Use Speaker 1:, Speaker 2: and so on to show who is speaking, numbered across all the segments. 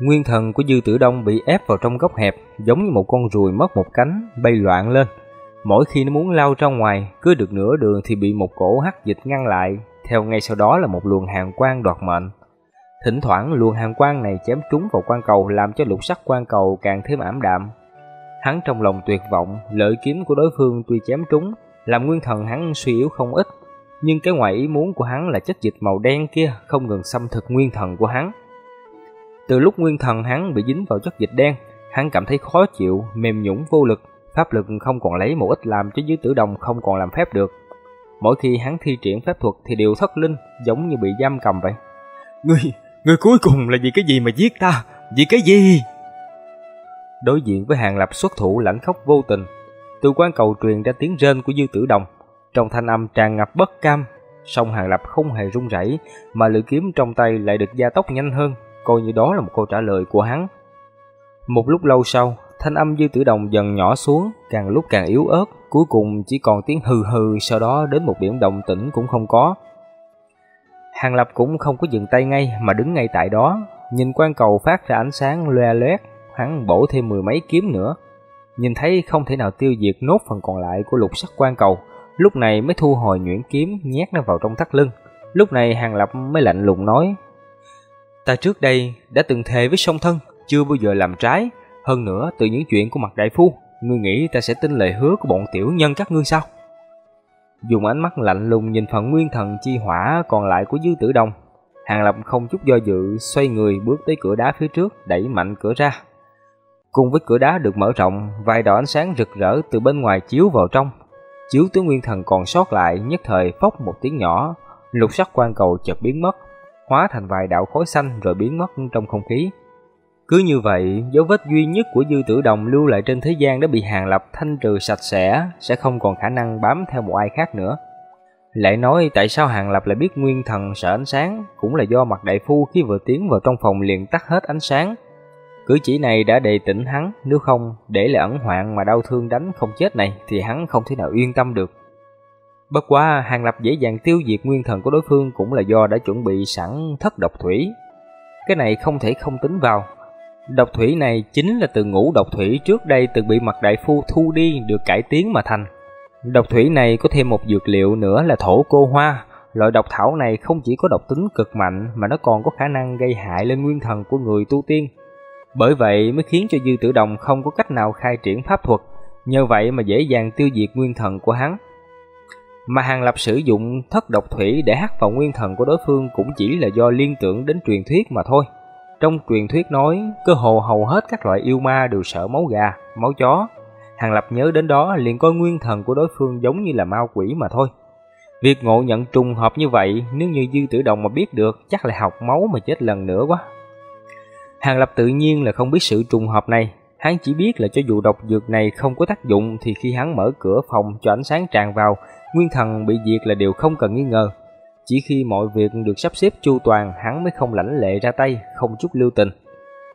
Speaker 1: Nguyên thần của Dư Tử Đông bị ép vào trong góc hẹp, giống như một con ruồi mất một cánh, bay loạn lên. Mỗi khi nó muốn lao ra ngoài, cứ được nửa đường thì bị một cổ hắc dịch ngăn lại, theo ngay sau đó là một luồng hàng quang đoạt mệnh. Thỉnh thoảng luồng hàng quang này chém trúng vào quan cầu làm cho lục sắc quan cầu càng thêm ảm đạm. Hắn trong lòng tuyệt vọng, lợi kiếm của đối phương tuy chém trúng, làm nguyên thần hắn suy yếu không ít, nhưng cái ngoài ý muốn của hắn là chất dịch màu đen kia không ngừng xâm thực nguyên thần của hắn. Từ lúc nguyên thần hắn bị dính vào chất dịch đen, hắn cảm thấy khó chịu, mềm nhũn vô lực, pháp lực không còn lấy một ít làm cho dưới tử đồng không còn làm phép được. Mỗi khi hắn thi triển phép thuật thì đều thất linh, giống như bị giam cầm vậy.
Speaker 2: Ngươi, ngươi cuối cùng là vì cái gì mà giết ta? Vì cái gì?
Speaker 1: Đối diện với hàng lập xuất thủ lãnh khốc vô tình, từ quan cầu truyền ra tiếng rên của dư tử đồng, trong thanh âm tràn ngập bất cam, song hàng lập không hề run rẩy, mà lưỡi kiếm trong tay lại được gia tốc nhanh hơn, coi như đó là một câu trả lời của hắn. Một lúc lâu sau, thanh âm dư tử đồng dần nhỏ xuống, càng lúc càng yếu ớt, cuối cùng chỉ còn tiếng hừ hừ, sau đó đến một điểm động tĩnh cũng không có. Hàng Lập cũng không có dừng tay ngay mà đứng ngay tại đó, nhìn quan cầu phát ra ánh sáng loe loét, hắn bổ thêm mười mấy kiếm nữa. Nhìn thấy không thể nào tiêu diệt nốt phần còn lại của lục sắc quan cầu, lúc này mới thu hồi nhuyễn kiếm nhét nó vào trong thắt lưng. Lúc này Hàng Lập mới lạnh lùng nói: "Ta trước đây đã từng thề với song thân, chưa bao giờ làm trái, hơn nữa từ những chuyện của mặt đại phu, ngươi nghĩ ta sẽ tin lời hứa của bọn tiểu nhân các ngươi sao?" Dùng ánh mắt lạnh lùng nhìn phần nguyên thần chi hỏa còn lại của Dư Tử Đông, Hàng Lập không chút do dự xoay người bước tới cửa đá phía trước, đẩy mạnh cửa ra. Cùng với cửa đá được mở rộng, vài đạo ánh sáng rực rỡ từ bên ngoài chiếu vào trong. Chiếu tướng nguyên thần còn sót lại, nhất thời phốc một tiếng nhỏ, lục sắc quan cầu chợt biến mất, hóa thành vài đạo khói xanh rồi biến mất trong không khí. Cứ như vậy, dấu vết duy nhất của dư tử đồng lưu lại trên thế gian đã bị hàng lập thanh trừ sạch sẽ, sẽ không còn khả năng bám theo một ai khác nữa. Lại nói tại sao hàng lập lại biết nguyên thần sợ ánh sáng, cũng là do mặt đại phu khi vừa tiến vào trong phòng liền tắt hết ánh sáng. Cử chỉ này đã đề tỉnh hắn, nếu không để lại ẩn hoạn mà đau thương đánh không chết này thì hắn không thể nào yên tâm được. Bất quá hàng lập dễ dàng tiêu diệt nguyên thần của đối phương cũng là do đã chuẩn bị sẵn thất độc thủy. Cái này không thể không tính vào, Độc thủy này chính là từ ngũ độc thủy trước đây từng bị mặt đại phu thu đi được cải tiến mà thành. Độc thủy này có thêm một dược liệu nữa là thổ cô hoa. Loại độc thảo này không chỉ có độc tính cực mạnh mà nó còn có khả năng gây hại lên nguyên thần của người tu tiên. Bởi vậy mới khiến cho Dư Tử Đồng không có cách nào khai triển pháp thuật, nhờ vậy mà dễ dàng tiêu diệt nguyên thần của hắn. Mà Hàng Lập sử dụng thất độc thủy để hắc vào nguyên thần của đối phương cũng chỉ là do liên tưởng đến truyền thuyết mà thôi. Trong truyền thuyết nói, cơ hồ hầu hết các loại yêu ma đều sợ máu gà, máu chó. Hàng Lập nhớ đến đó liền coi nguyên thần của đối phương giống như là ma quỷ mà thôi. Việc ngộ nhận trùng hợp như vậy, nếu như Dư Tử Đồng mà biết được, chắc là học máu mà chết lần nữa quá. Hàng Lập tự nhiên là không biết sự trùng hợp này, hắn chỉ biết là cho dù độc dược này không có tác dụng thì khi hắn mở cửa phòng cho ánh sáng tràn vào, nguyên thần bị diệt là điều không cần nghi ngờ. Chỉ khi mọi việc được sắp xếp chu toàn, hắn mới không lãnh lệ ra tay, không chút lưu tình.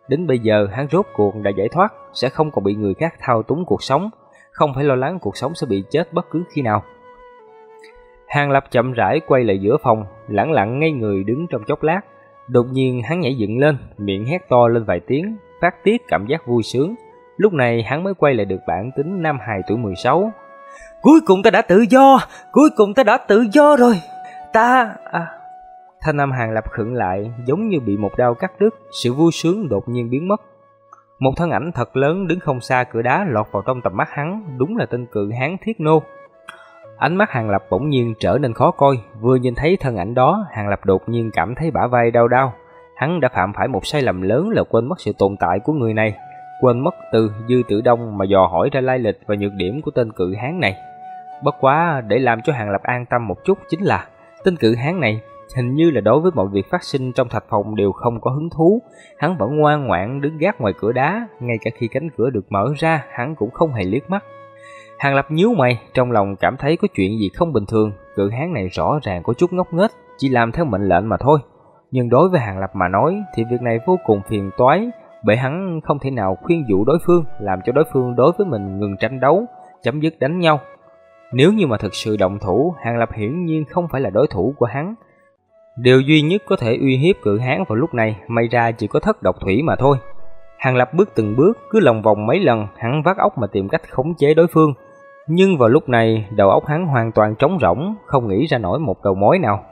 Speaker 1: Đến bây giờ hắn rốt cuộc đã giải thoát, sẽ không còn bị người khác thao túng cuộc sống, không phải lo lắng cuộc sống sẽ bị chết bất cứ khi nào. Hàng Lập chậm rãi quay lại giữa phòng, lẳng lặng ngay người đứng trong chốc lát. Đột nhiên hắn nhảy dựng lên, miệng hét to lên vài tiếng, phát tiết cảm giác vui sướng. Lúc này hắn mới quay lại được bản tính nam hài tuổi 16.
Speaker 2: Cuối cùng ta đã tự do, cuối cùng ta đã tự do rồi ta... À.
Speaker 1: Thanh âm hàng lập khựng lại giống như bị một đau cắt đứt, sự vui sướng đột nhiên biến mất. Một thân ảnh thật lớn đứng không xa cửa đá lọt vào trong tầm mắt hắn, đúng là tên cự hán thiết nô. Ánh mắt hàng lập bỗng nhiên trở nên khó coi, vừa nhìn thấy thân ảnh đó, hàng lập đột nhiên cảm thấy bả vai đau đau. Hắn đã phạm phải một sai lầm lớn là quên mất sự tồn tại của người này, quên mất từ dư tử đông mà dò hỏi ra lai lịch và nhược điểm của tên cự hán này. Bất quá để làm cho hàng lập an tâm một chút chính là Tên cự hán này hình như là đối với mọi việc phát sinh trong thạch phòng đều không có hứng thú. Hắn vẫn ngoan ngoãn đứng gác ngoài cửa đá, ngay cả khi cánh cửa được mở ra, hắn cũng không hề liếc mắt. Hàng Lập nhíu mày, trong lòng cảm thấy có chuyện gì không bình thường, cự hán này rõ ràng có chút ngốc nghếch, chỉ làm theo mệnh lệnh mà thôi. Nhưng đối với Hàng Lập mà nói thì việc này vô cùng phiền toái, bởi hắn không thể nào khuyên dụ đối phương, làm cho đối phương đối với mình ngừng tranh đấu, chấm dứt đánh nhau, nếu như mà thực sự động thủ, Hàng Lập hiển nhiên không phải là đối thủ của hắn. Điều duy nhất có thể uy hiếp cự hán vào lúc này may ra chỉ có thất độc thủy mà thôi. Hàng Lập bước từng bước, cứ lòng vòng mấy lần, hắn vắt óc mà tìm cách khống chế đối phương. Nhưng vào lúc này, đầu óc hắn hoàn toàn trống rỗng, không nghĩ ra nổi một đầu mối nào.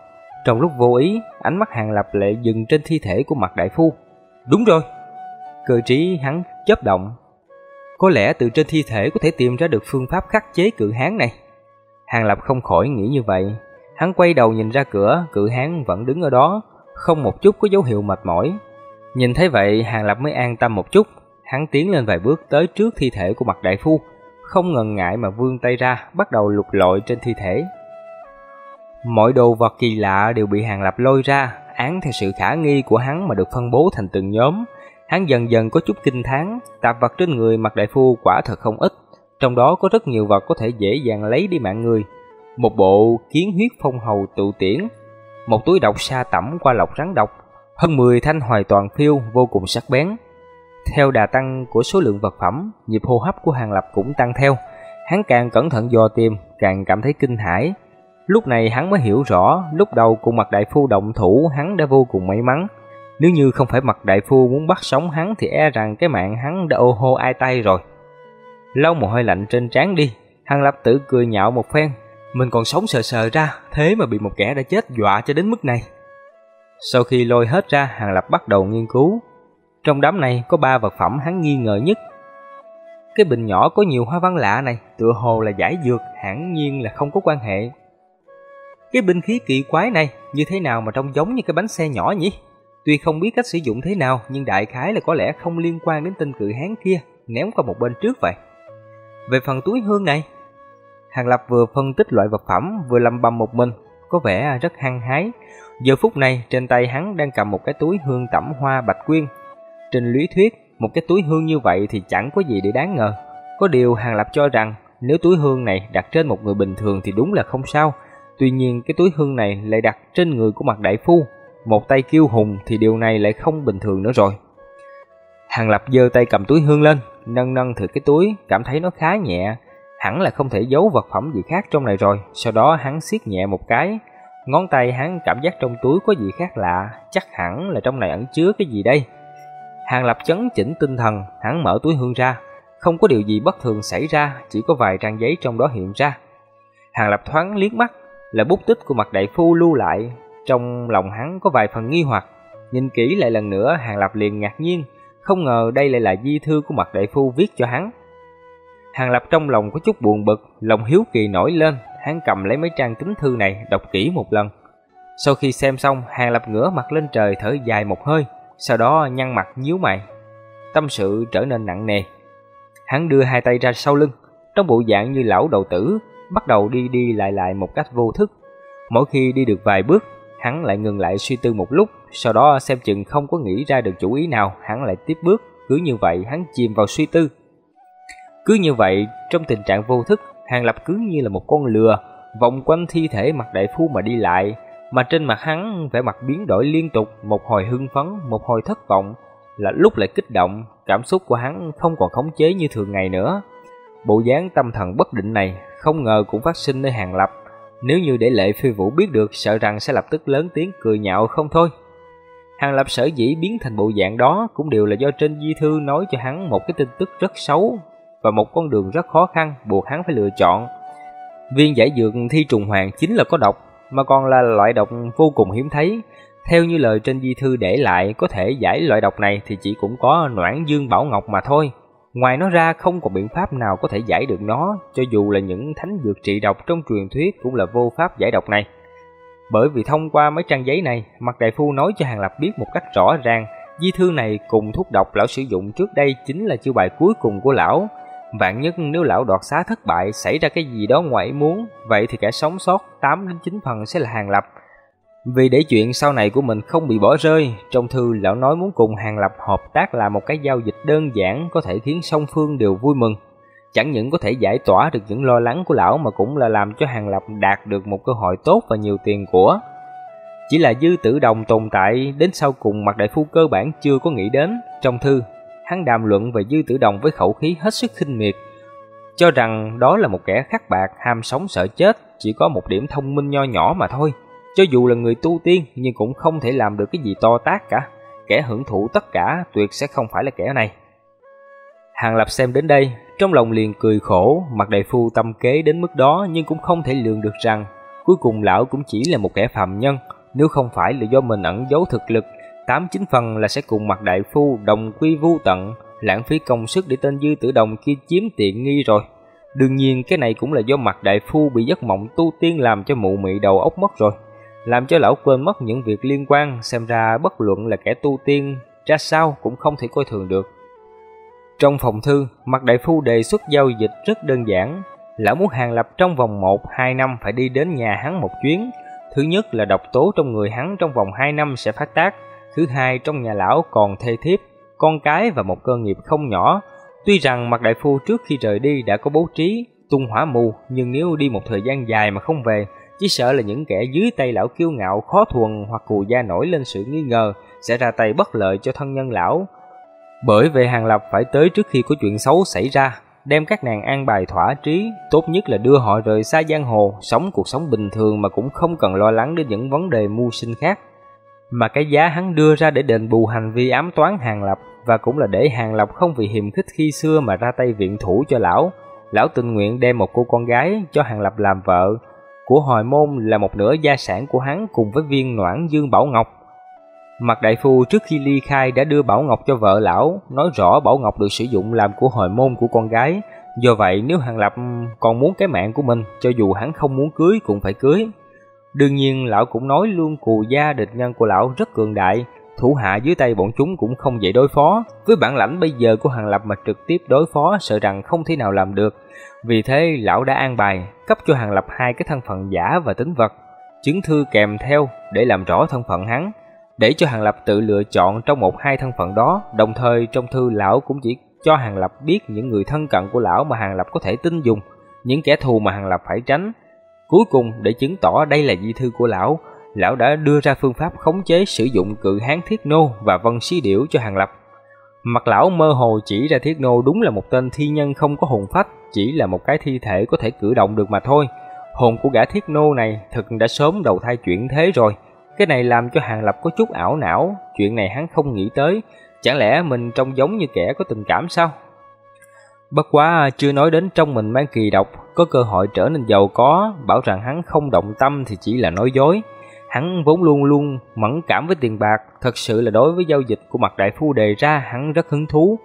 Speaker 1: Trong lúc vô ý, ánh mắt Hàng Lập lệ dừng trên thi thể của mặt đại phu. Đúng rồi! Cơ trí hắn chớp động. Có lẽ từ trên thi thể có thể tìm ra được phương pháp khắc chế cự hán này. Hàng Lập không khỏi nghĩ như vậy. Hắn quay đầu nhìn ra cửa, cự hán vẫn đứng ở đó, không một chút có dấu hiệu mệt mỏi. Nhìn thấy vậy, Hàng Lập mới an tâm một chút. Hắn tiến lên vài bước tới trước thi thể của mặt đại phu, không ngần ngại mà vươn tay ra, bắt đầu lục lội trên thi thể. Mọi đồ vật kỳ lạ đều bị Hàng Lập lôi ra, án theo sự khả nghi của hắn mà được phân bố thành từng nhóm. Hắn dần dần có chút kinh thán, tạp vật trên người mặt đại phu quả thật không ít, trong đó có rất nhiều vật có thể dễ dàng lấy đi mạng người. Một bộ kiến huyết phong hầu tụ tiễn, một túi độc sa tẩm qua lọc rắn độc, hơn 10 thanh hoài toàn phiêu vô cùng sắc bén. Theo đà tăng của số lượng vật phẩm, nhịp hô hấp của Hàng Lập cũng tăng theo. Hắn càng cẩn thận dò tìm, càng cảm thấy kinh hãi. Lúc này hắn mới hiểu rõ, lúc đầu cùng mặt đại phu động thủ hắn đã vô cùng may mắn. Nếu như không phải mặt đại phu muốn bắt sống hắn thì e rằng cái mạng hắn đã ô hô ai tay rồi. Lau mồ hôi lạnh trên trán đi, Hàng Lập tự cười nhạo một phen. Mình còn sống sờ sờ ra, thế mà bị một kẻ đã chết dọa cho đến mức này. Sau khi lôi hết ra, Hàng Lập bắt đầu nghiên cứu. Trong đám này có ba vật phẩm hắn nghi ngờ nhất. Cái bình nhỏ có nhiều hoa văn lạ này, tựa hồ là giải dược, hẳn nhiên là không có quan hệ. Cái binh khí kỳ quái này như thế nào mà trông giống như cái bánh xe nhỏ nhỉ? Tuy không biết cách sử dụng thế nào, nhưng đại khái là có lẽ không liên quan đến tên cự hán kia, ném qua một bên trước vậy. Về phần túi hương này, Hàng Lập vừa phân tích loại vật phẩm, vừa lầm bầm một mình, có vẻ rất hăng hái. Giờ phút này, trên tay hắn đang cầm một cái túi hương tẩm hoa bạch quyên. Trên lý thuyết, một cái túi hương như vậy thì chẳng có gì để đáng ngờ. Có điều Hàng Lập cho rằng, nếu túi hương này đặt trên một người bình thường thì đúng là không sao. Tuy nhiên, cái túi hương này lại đặt trên người của mặt đại phu. Một tay kiêu hùng thì điều này lại không bình thường nữa rồi. Hàng Lập giơ tay cầm túi hương lên, nâng nâng thử cái túi, cảm thấy nó khá nhẹ, hẳn là không thể giấu vật phẩm gì khác trong này rồi. Sau đó hắn siết nhẹ một cái, ngón tay hắn cảm giác trong túi có gì khác lạ, chắc hẳn là trong này ẩn chứa cái gì đây. Hàng Lập chấn chỉnh tinh thần, hắn mở túi hương ra, không có điều gì bất thường xảy ra, chỉ có vài trang giấy trong đó hiện ra. Hàng Lập thoáng liếc mắt, là bút tích của mặt đại phu lưu lại, trong lòng hắn có vài phần nghi hoặc. Nhìn kỹ lại lần nữa, Hàng Lập liền ngạc nhiên, không ngờ đây lại là di thư của mặt đại phu viết cho hắn. Hàng Lập trong lòng có chút buồn bực, lòng hiếu kỳ nổi lên, hắn cầm lấy mấy trang tín thư này, đọc kỹ một lần. Sau khi xem xong, Hàng Lập ngửa mặt lên trời thở dài một hơi, sau đó nhăn mặt nhíu mày. Tâm sự trở nên nặng nề. Hắn đưa hai tay ra sau lưng, trong bộ dạng như lão đầu tử, bắt đầu đi đi lại lại một cách vô thức. Mỗi khi đi được vài bước, hắn lại ngừng lại suy tư một lúc, sau đó xem chừng không có nghĩ ra được chủ ý nào, hắn lại tiếp bước, cứ như vậy hắn chìm vào suy tư. Cứ như vậy, trong tình trạng vô thức, Hàng Lập cứ như là một con lừa, vòng quanh thi thể mặt đại phu mà đi lại, mà trên mặt hắn vẻ mặt biến đổi liên tục, một hồi hưng phấn, một hồi thất vọng, là lúc lại kích động, cảm xúc của hắn không còn khống chế như thường ngày nữa. Bộ dáng tâm thần bất định này không ngờ cũng phát sinh nơi Hàng Lập, nếu như để Lệ Phi Vũ biết được sợ rằng sẽ lập tức lớn tiếng cười nhạo không thôi. Hàng Lập sở dĩ biến thành bộ dạng đó cũng đều là do trên di thư nói cho hắn một cái tin tức rất xấu và một con đường rất khó khăn buộc hắn phải lựa chọn. Viên giải dược thi trùng hoàng chính là có độc, mà còn là loại độc vô cùng hiếm thấy. Theo như lời trên di thư để lại, có thể giải loại độc này thì chỉ cũng có Noãn Dương Bảo Ngọc mà thôi. Ngoài nó ra không còn biện pháp nào có thể giải được nó, cho dù là những thánh dược trị độc trong truyền thuyết cũng là vô pháp giải độc này. Bởi vì thông qua mấy trang giấy này, mặt đại phu nói cho Hàng Lập biết một cách rõ ràng, di thư này cùng thuốc độc lão sử dụng trước đây chính là chiêu bài cuối cùng của lão. Vạn nhất nếu lão đoạt xá thất bại, xảy ra cái gì đó ngoài muốn, vậy thì kẻ sống sót 8 đến 9 phần sẽ là Hàng Lập. Vì để chuyện sau này của mình không bị bỏ rơi, trong thư lão nói muốn cùng Hàng Lập hợp tác là một cái giao dịch đơn giản có thể khiến song phương đều vui mừng. Chẳng những có thể giải tỏa được những lo lắng của lão mà cũng là làm cho Hàng Lập đạt được một cơ hội tốt và nhiều tiền của. Chỉ là dư tử đồng tồn tại đến sau cùng mặt đại phu cơ bản chưa có nghĩ đến. Trong thư, hắn đàm luận về dư tử đồng với khẩu khí hết sức khinh miệt, cho rằng đó là một kẻ khắc bạc, ham sống sợ chết, chỉ có một điểm thông minh nho nhỏ mà thôi. Cho dù là người tu tiên nhưng cũng không thể làm được cái gì to tác cả. Kẻ hưởng thụ tất cả tuyệt sẽ không phải là kẻ này. Hàng Lập xem đến đây, trong lòng liền cười khổ, mặt đại phu tâm kế đến mức đó nhưng cũng không thể lường được rằng cuối cùng lão cũng chỉ là một kẻ phàm nhân, nếu không phải là do mình ẩn giấu thực lực, tám chín phần là sẽ cùng mặt đại phu đồng quy vu tận, lãng phí công sức để tên dư tử đồng kia chiếm tiện nghi rồi. Đương nhiên cái này cũng là do mặt đại phu bị giấc mộng tu tiên làm cho mụ mị đầu óc mất rồi, làm cho lão quên mất những việc liên quan, xem ra bất luận là kẻ tu tiên ra sao cũng không thể coi thường được. Trong phòng thư, mặt đại phu đề xuất giao dịch rất đơn giản. Lão muốn hàng lập trong vòng 1-2 năm phải đi đến nhà hắn một chuyến. Thứ nhất là độc tố trong người hắn trong vòng 2 năm sẽ phát tác. Thứ hai, trong nhà lão còn thê thiếp, con cái và một cơ nghiệp không nhỏ. Tuy rằng mặt đại phu trước khi rời đi đã có bố trí tung hỏa mù, nhưng nếu đi một thời gian dài mà không về, chỉ sợ là những kẻ dưới tay lão kiêu ngạo khó thuần hoặc cù gia nổi lên sự nghi ngờ sẽ ra tay bất lợi cho thân nhân lão. Bởi về Hàng Lập phải tới trước khi có chuyện xấu xảy ra, đem các nàng an bài thỏa trí, tốt nhất là đưa họ rời xa giang hồ, sống cuộc sống bình thường mà cũng không cần lo lắng đến những vấn đề mưu sinh khác. Mà cái giá hắn đưa ra để đền bù hành vi ám toán Hàng Lập và cũng là để Hàng Lập không vì hiềm khích khi xưa mà ra tay viện thủ cho lão. Lão tình nguyện đem một cô con gái cho Hàng Lập làm vợ, của hồi môn là một nửa gia sản của hắn cùng với viên noãn Dương Bảo Ngọc Mặt đại phu trước khi ly khai đã đưa Bảo Ngọc cho vợ lão, nói rõ Bảo Ngọc được sử dụng làm của hồi môn của con gái. Do vậy nếu Hàng Lập còn muốn cái mạng của mình, cho dù hắn không muốn cưới cũng phải cưới. Đương nhiên lão cũng nói luôn cù gia địch nhân của lão rất cường đại, thủ hạ dưới tay bọn chúng cũng không dễ đối phó. Với bản lãnh bây giờ của Hàng Lập mà trực tiếp đối phó sợ rằng không thể nào làm được. Vì thế lão đã an bài, cấp cho Hàng Lập hai cái thân phận giả và tính vật, chứng thư kèm theo để làm rõ thân phận hắn để cho Hàng Lập tự lựa chọn trong một hai thân phận đó, đồng thời trong thư lão cũng chỉ cho Hàng Lập biết những người thân cận của lão mà Hàng Lập có thể tin dùng, những kẻ thù mà Hàng Lập phải tránh. Cuối cùng để chứng tỏ đây là di thư của lão, lão đã đưa ra phương pháp khống chế sử dụng cự hán thiết nô và vân xí điểu cho Hàng Lập. Mặt lão mơ hồ chỉ ra thiết nô đúng là một tên thi nhân không có hồn phách, chỉ là một cái thi thể có thể cử động được mà thôi. Hồn của gã thiết nô này thực đã sớm đầu thai chuyển thế rồi, cái này làm cho Hàng Lập có chút ảo não, chuyện này hắn không nghĩ tới, chẳng lẽ mình trông giống như kẻ có tình cảm sao? Bất quá chưa nói đến trong mình mang kỳ độc, có cơ hội trở nên giàu có, bảo rằng hắn không động tâm thì chỉ là nói dối. Hắn vốn luôn luôn mẫn cảm với tiền bạc, thật sự là đối với giao dịch của mặt đại phu đề ra hắn rất hứng thú.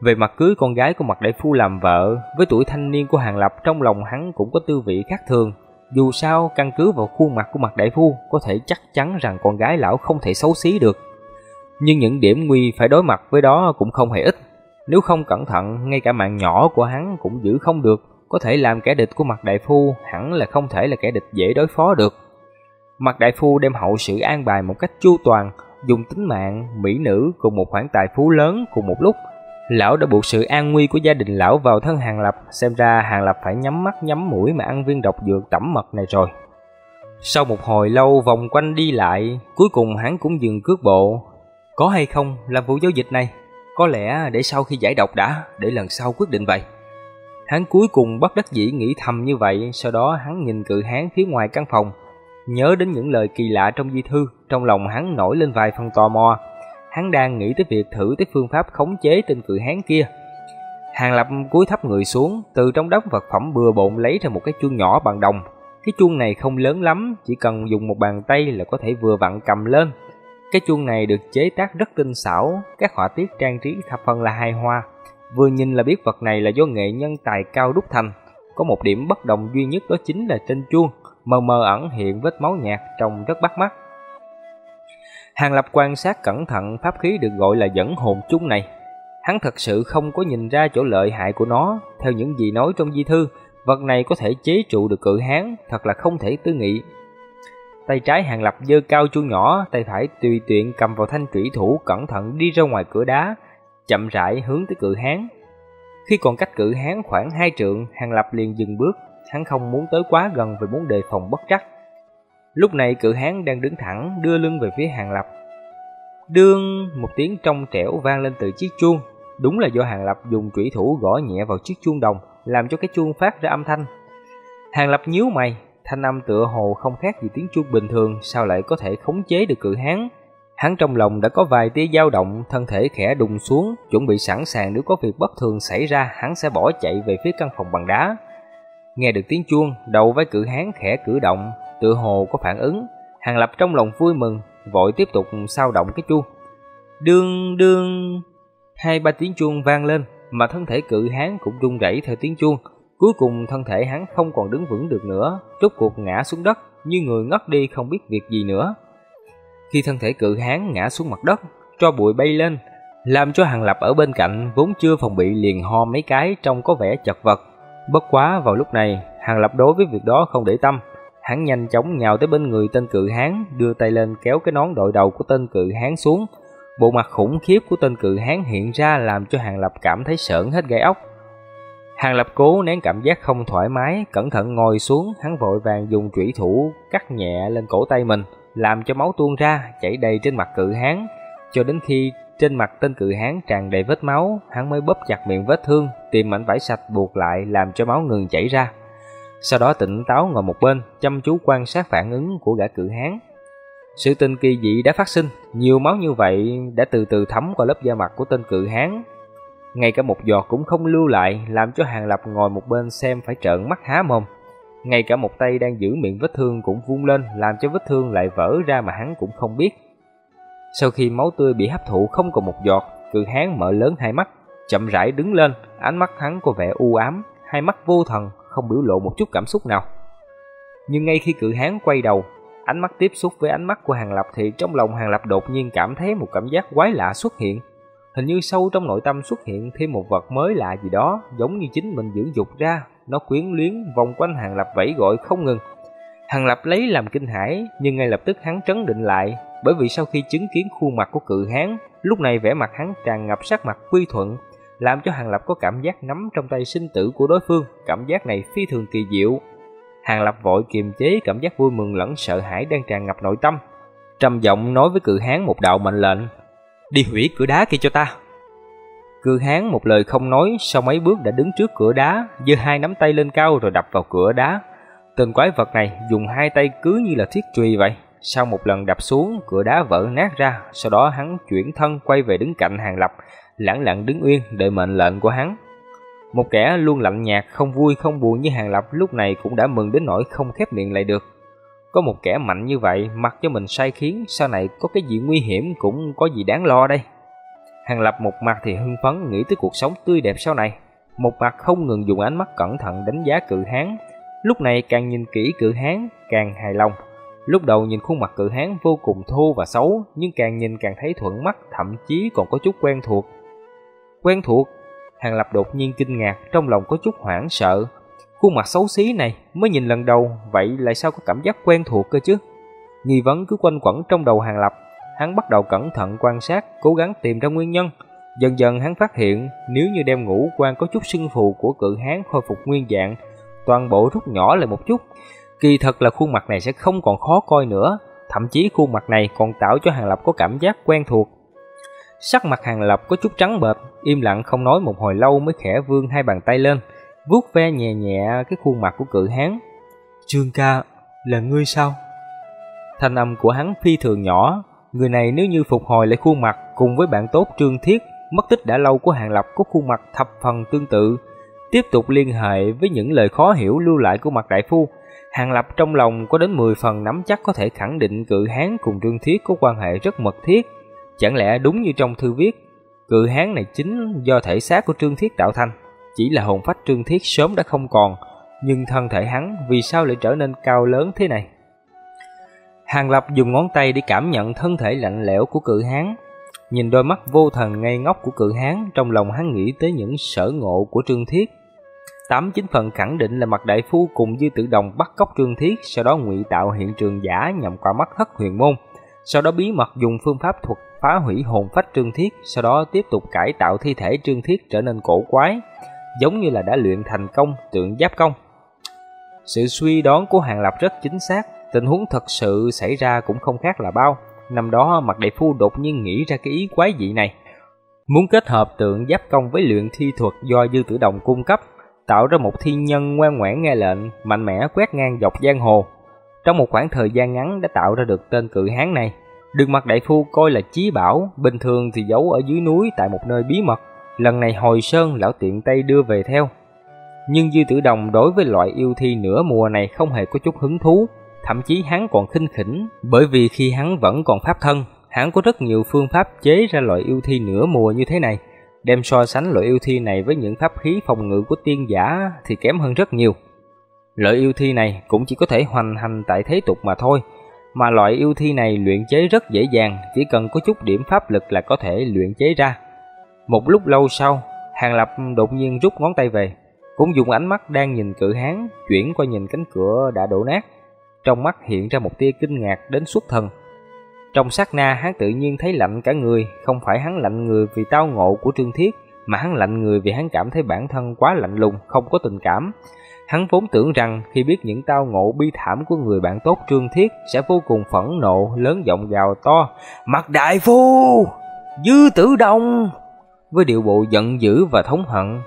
Speaker 1: Về mặt cưới con gái của mặt đại phu làm vợ, với tuổi thanh niên của Hàng Lập trong lòng hắn cũng có tư vị khác thường. Dù sao, căn cứ vào khuôn mặt của mặt đại phu, có thể chắc chắn rằng con gái lão không thể xấu xí được. Nhưng những điểm nguy phải đối mặt với đó cũng không hề ít. Nếu không cẩn thận, ngay cả mạng nhỏ của hắn cũng giữ không được, có thể làm kẻ địch của mặt đại phu hẳn là không thể là kẻ địch dễ đối phó được. Mặt đại phu đem hậu sự an bài một cách chu toàn, dùng tính mạng, mỹ nữ cùng một khoản tài phú lớn cùng một lúc, Lão đã buộc sự an nguy của gia đình lão vào thân Hàng Lập, xem ra Hàng Lập phải nhắm mắt nhắm mũi mà ăn viên độc dược tẩm mật này rồi. Sau một hồi lâu vòng quanh đi lại, cuối cùng hắn cũng dừng cước bộ. Có hay không là vụ giao dịch này? Có lẽ để sau khi giải độc đã, để lần sau quyết định vậy. Hắn cuối cùng bất đắc dĩ nghĩ thầm như vậy, sau đó hắn nhìn cự hán phía ngoài căn phòng. Nhớ đến những lời kỳ lạ trong di thư, trong lòng hắn nổi lên vài phần tò mò hắn đang nghĩ tới việc thử tới phương pháp khống chế tên cự hán kia. Hàng Lập cúi thấp người xuống, từ trong đống vật phẩm bừa bộn lấy ra một cái chuông nhỏ bằng đồng. Cái chuông này không lớn lắm, chỉ cần dùng một bàn tay là có thể vừa vặn cầm lên. Cái chuông này được chế tác rất tinh xảo, các họa tiết trang trí thập phần là hài hoa. Vừa nhìn là biết vật này là do nghệ nhân tài cao đúc thành. Có một điểm bất đồng duy nhất đó chính là trên chuông, mờ mờ ẩn hiện vết máu nhạt trông rất bắt mắt. Hàng Lập quan sát cẩn thận pháp khí được gọi là dẫn hồn chung này. Hắn thật sự không có nhìn ra chỗ lợi hại của nó, theo những gì nói trong di thư, vật này có thể chế trụ được cự hán, thật là không thể tư nghị. Tay trái Hàng Lập dơ cao chuông nhỏ, tay phải tùy tiện cầm vào thanh thủy thủ cẩn thận đi ra ngoài cửa đá, chậm rãi hướng tới cự hán. Khi còn cách cự hán khoảng hai trượng, Hàng Lập liền dừng bước, hắn không muốn tới quá gần vì muốn đề phòng bất trắc. Lúc này cự hán đang đứng thẳng đưa lưng về phía Hàng Lập. Đương một tiếng trong trẻo vang lên từ chiếc chuông. Đúng là do Hàng Lập dùng chủy thủ gõ nhẹ vào chiếc chuông đồng, làm cho cái chuông phát ra âm thanh. Hàng Lập nhíu mày, thanh âm tựa hồ không khác gì tiếng chuông bình thường, sao lại có thể khống chế được cự hán? Hắn trong lòng đã có vài tia dao động, thân thể khẽ đùng xuống, chuẩn bị sẵn sàng nếu có việc bất thường xảy ra, hắn sẽ bỏ chạy về phía căn phòng bằng đá. Nghe được tiếng chuông, đầu vai cự hán khẽ cử động, tựa hồ có phản ứng. Hàng Lập trong lòng vui mừng, vội tiếp tục sao động cái chuông. Đương đương, hai ba tiếng chuông vang lên, mà thân thể cự hán cũng rung rẩy theo tiếng chuông. Cuối cùng thân thể hắn không còn đứng vững được nữa, rốt cuộc ngã xuống đất, như người ngất đi không biết việc gì nữa. Khi thân thể cự hán ngã xuống mặt đất, cho bụi bay lên, làm cho Hàng Lập ở bên cạnh vốn chưa phòng bị liền ho mấy cái trông có vẻ chật vật. Bất quá vào lúc này, Hàng Lập đối với việc đó không để tâm, hắn nhanh chóng nhào tới bên người tên cự hán, đưa tay lên kéo cái nón đội đầu của tên cự hán xuống. Bộ mặt khủng khiếp của tên cự hán hiện ra làm cho Hàng Lập cảm thấy sợn hết gai ốc. Hàng Lập cố nén cảm giác không thoải mái, cẩn thận ngồi xuống, hắn vội vàng dùng chủy thủ cắt nhẹ lên cổ tay mình, làm cho máu tuôn ra, chảy đầy trên mặt cự hán, cho đến khi trên mặt tên cự hán tràn đầy vết máu, hắn mới bóp chặt miệng vết thương, tìm mảnh vải sạch buộc lại làm cho máu ngừng chảy ra. Sau đó tỉnh táo ngồi một bên, chăm chú quan sát phản ứng của gã cự hán. Sự tình kỳ dị đã phát sinh, nhiều máu như vậy đã từ từ thấm qua lớp da mặt của tên cự hán. Ngay cả một giọt cũng không lưu lại, làm cho Hàng Lập ngồi một bên xem phải trợn mắt há mồm. Ngay cả một tay đang giữ miệng vết thương cũng vung lên, làm cho vết thương lại vỡ ra mà hắn cũng không biết. Sau khi máu tươi bị hấp thụ không còn một giọt, cự hán mở lớn hai mắt, chậm rãi đứng lên, ánh mắt hắn có vẻ u ám, hai mắt vô thần, không biểu lộ một chút cảm xúc nào. Nhưng ngay khi cự hán quay đầu, ánh mắt tiếp xúc với ánh mắt của Hàng Lập thì trong lòng Hàng Lập đột nhiên cảm thấy một cảm giác quái lạ xuất hiện. Hình như sâu trong nội tâm xuất hiện thêm một vật mới lạ gì đó, giống như chính mình dưỡng dục ra, nó quyến luyến vòng quanh Hàng Lập vẫy gọi không ngừng. Hàng Lập lấy làm kinh hãi, nhưng ngay lập tức hắn trấn định lại, bởi vì sau khi chứng kiến khuôn mặt của cự hán, lúc này vẻ mặt hắn tràn ngập sắc mặt quy thuận, làm cho Hàng Lập có cảm giác nắm trong tay sinh tử của đối phương, cảm giác này phi thường kỳ diệu. Hàng Lập vội kiềm chế cảm giác vui mừng lẫn sợ hãi đang tràn ngập nội tâm, trầm giọng nói với cự hán một đạo mệnh lệnh, đi hủy cửa đá kia cho ta. Cự hán một lời không nói, sau mấy bước đã đứng trước cửa đá, giơ hai nắm tay lên cao rồi đập vào cửa đá. Tên quái vật này dùng hai tay cứ như là thiết trùy vậy. Sau một lần đập xuống, cửa đá vỡ nát ra, sau đó hắn chuyển thân quay về đứng cạnh Hàng Lập, lẳng lặng đứng yên đợi mệnh lệnh của hắn. Một kẻ luôn lạnh nhạt, không vui không buồn như Hàng Lập lúc này cũng đã mừng đến nỗi không khép miệng lại được. Có một kẻ mạnh như vậy, mặc cho mình sai khiến, sau này có cái gì nguy hiểm cũng có gì đáng lo đây. Hàng Lập một mặt thì hưng phấn nghĩ tới cuộc sống tươi đẹp sau này, một mặt không ngừng dùng ánh mắt cẩn thận đánh giá cự hán. Lúc này càng nhìn kỹ cự hán, càng hài lòng. Lúc đầu nhìn khuôn mặt cự hán vô cùng thô và xấu, nhưng càng nhìn càng thấy thuận mắt, thậm chí còn có chút quen thuộc. Quen thuộc? Hàng Lập đột nhiên kinh ngạc, trong lòng có chút hoảng sợ. Khuôn mặt xấu xí này mới nhìn lần đầu, vậy lại sao có cảm giác quen thuộc cơ chứ? Nghi vấn cứ quanh quẩn trong đầu Hàng Lập, hắn bắt đầu cẩn thận quan sát, cố gắng tìm ra nguyên nhân. Dần dần hắn phát hiện, nếu như đem ngũ quan có chút sưng phù của cự hán khôi phục nguyên dạng, toàn bộ rút nhỏ lại một chút, kỳ thật là khuôn mặt này sẽ không còn khó coi nữa, thậm chí khuôn mặt này còn tạo cho Hàng Lập có cảm giác quen thuộc. Sắc mặt Hàng Lập có chút trắng bệch, im lặng không nói một hồi lâu mới khẽ vươn hai bàn tay lên, vuốt ve nhẹ nhẹ cái khuôn mặt của cự hán.
Speaker 2: Trương ca, là ngươi sao?
Speaker 1: Thanh âm của hắn phi thường nhỏ, người này nếu như phục hồi lại khuôn mặt cùng với bạn tốt Trương Thiết, mất tích đã lâu của Hàng Lập có khuôn mặt thập phần tương tự, tiếp tục liên hệ với những lời khó hiểu lưu lại của mặt đại phu, Hàng Lập trong lòng có đến 10 phần nắm chắc có thể khẳng định cự hán cùng Trương Thiết có quan hệ rất mật thiết. Chẳng lẽ đúng như trong thư viết, cự hán này chính do thể xác của Trương Thiết tạo thành, chỉ là hồn phách Trương Thiết sớm đã không còn, nhưng thân thể hắn vì sao lại trở nên cao lớn thế này? Hàng Lập dùng ngón tay để cảm nhận thân thể lạnh lẽo của cự hán, nhìn đôi mắt vô thần ngây ngốc của cự hán, trong lòng hắn nghĩ tới những sở ngộ của Trương Thiết tám chín phần khẳng định là mặt đại phu cùng dư tử đồng bắt cóc trương thiết, sau đó ngụy tạo hiện trường giả nhằm qua mắt thất huyền môn, sau đó bí mật dùng phương pháp thuật phá hủy hồn phách trương thiết, sau đó tiếp tục cải tạo thi thể trương thiết trở nên cổ quái, giống như là đã luyện thành công tượng giáp công. Sự suy đoán của Hàng Lập rất chính xác, tình huống thật sự xảy ra cũng không khác là bao. Năm đó mặt đại phu đột nhiên nghĩ ra cái ý quái dị này, muốn kết hợp tượng giáp công với luyện thi thuật do dư tử đồng cung cấp tạo ra một thiên nhân ngoan ngoãn nghe lệnh, mạnh mẽ quét ngang dọc giang hồ. Trong một khoảng thời gian ngắn đã tạo ra được tên cự hán này. Được mặt đại phu coi là chí bảo, bình thường thì giấu ở dưới núi tại một nơi bí mật. Lần này hồi sơn lão tiện tay đưa về theo. Nhưng Dư Tử Đồng đối với loại yêu thi nửa mùa này không hề có chút hứng thú, thậm chí hắn còn khinh khỉnh, bởi vì khi hắn vẫn còn pháp thân, hắn có rất nhiều phương pháp chế ra loại yêu thi nửa mùa như thế này. Đem so sánh loại yêu thi này với những pháp khí phòng ngự của tiên giả thì kém hơn rất nhiều. Loại yêu thi này cũng chỉ có thể hoành hành tại thế tục mà thôi, mà loại yêu thi này luyện chế rất dễ dàng, chỉ cần có chút điểm pháp lực là có thể luyện chế ra. Một lúc lâu sau, Hàng Lập đột nhiên rút ngón tay về, cũng dùng ánh mắt đang nhìn cự hán chuyển qua nhìn cánh cửa đã đổ nát. Trong mắt hiện ra một tia kinh ngạc đến xuất thần. Trong sát na hắn tự nhiên thấy lạnh cả người, không phải hắn lạnh người vì tao ngộ của Trương Thiết, mà hắn lạnh người vì hắn cảm thấy bản thân quá lạnh lùng, không có tình cảm. Hắn vốn tưởng rằng khi biết những tao ngộ bi thảm của người bạn tốt Trương Thiết sẽ vô cùng phẫn nộ, lớn giọng gào to, Mặt đại phu! Dư tử đông! Với điệu bộ giận dữ và thống hận.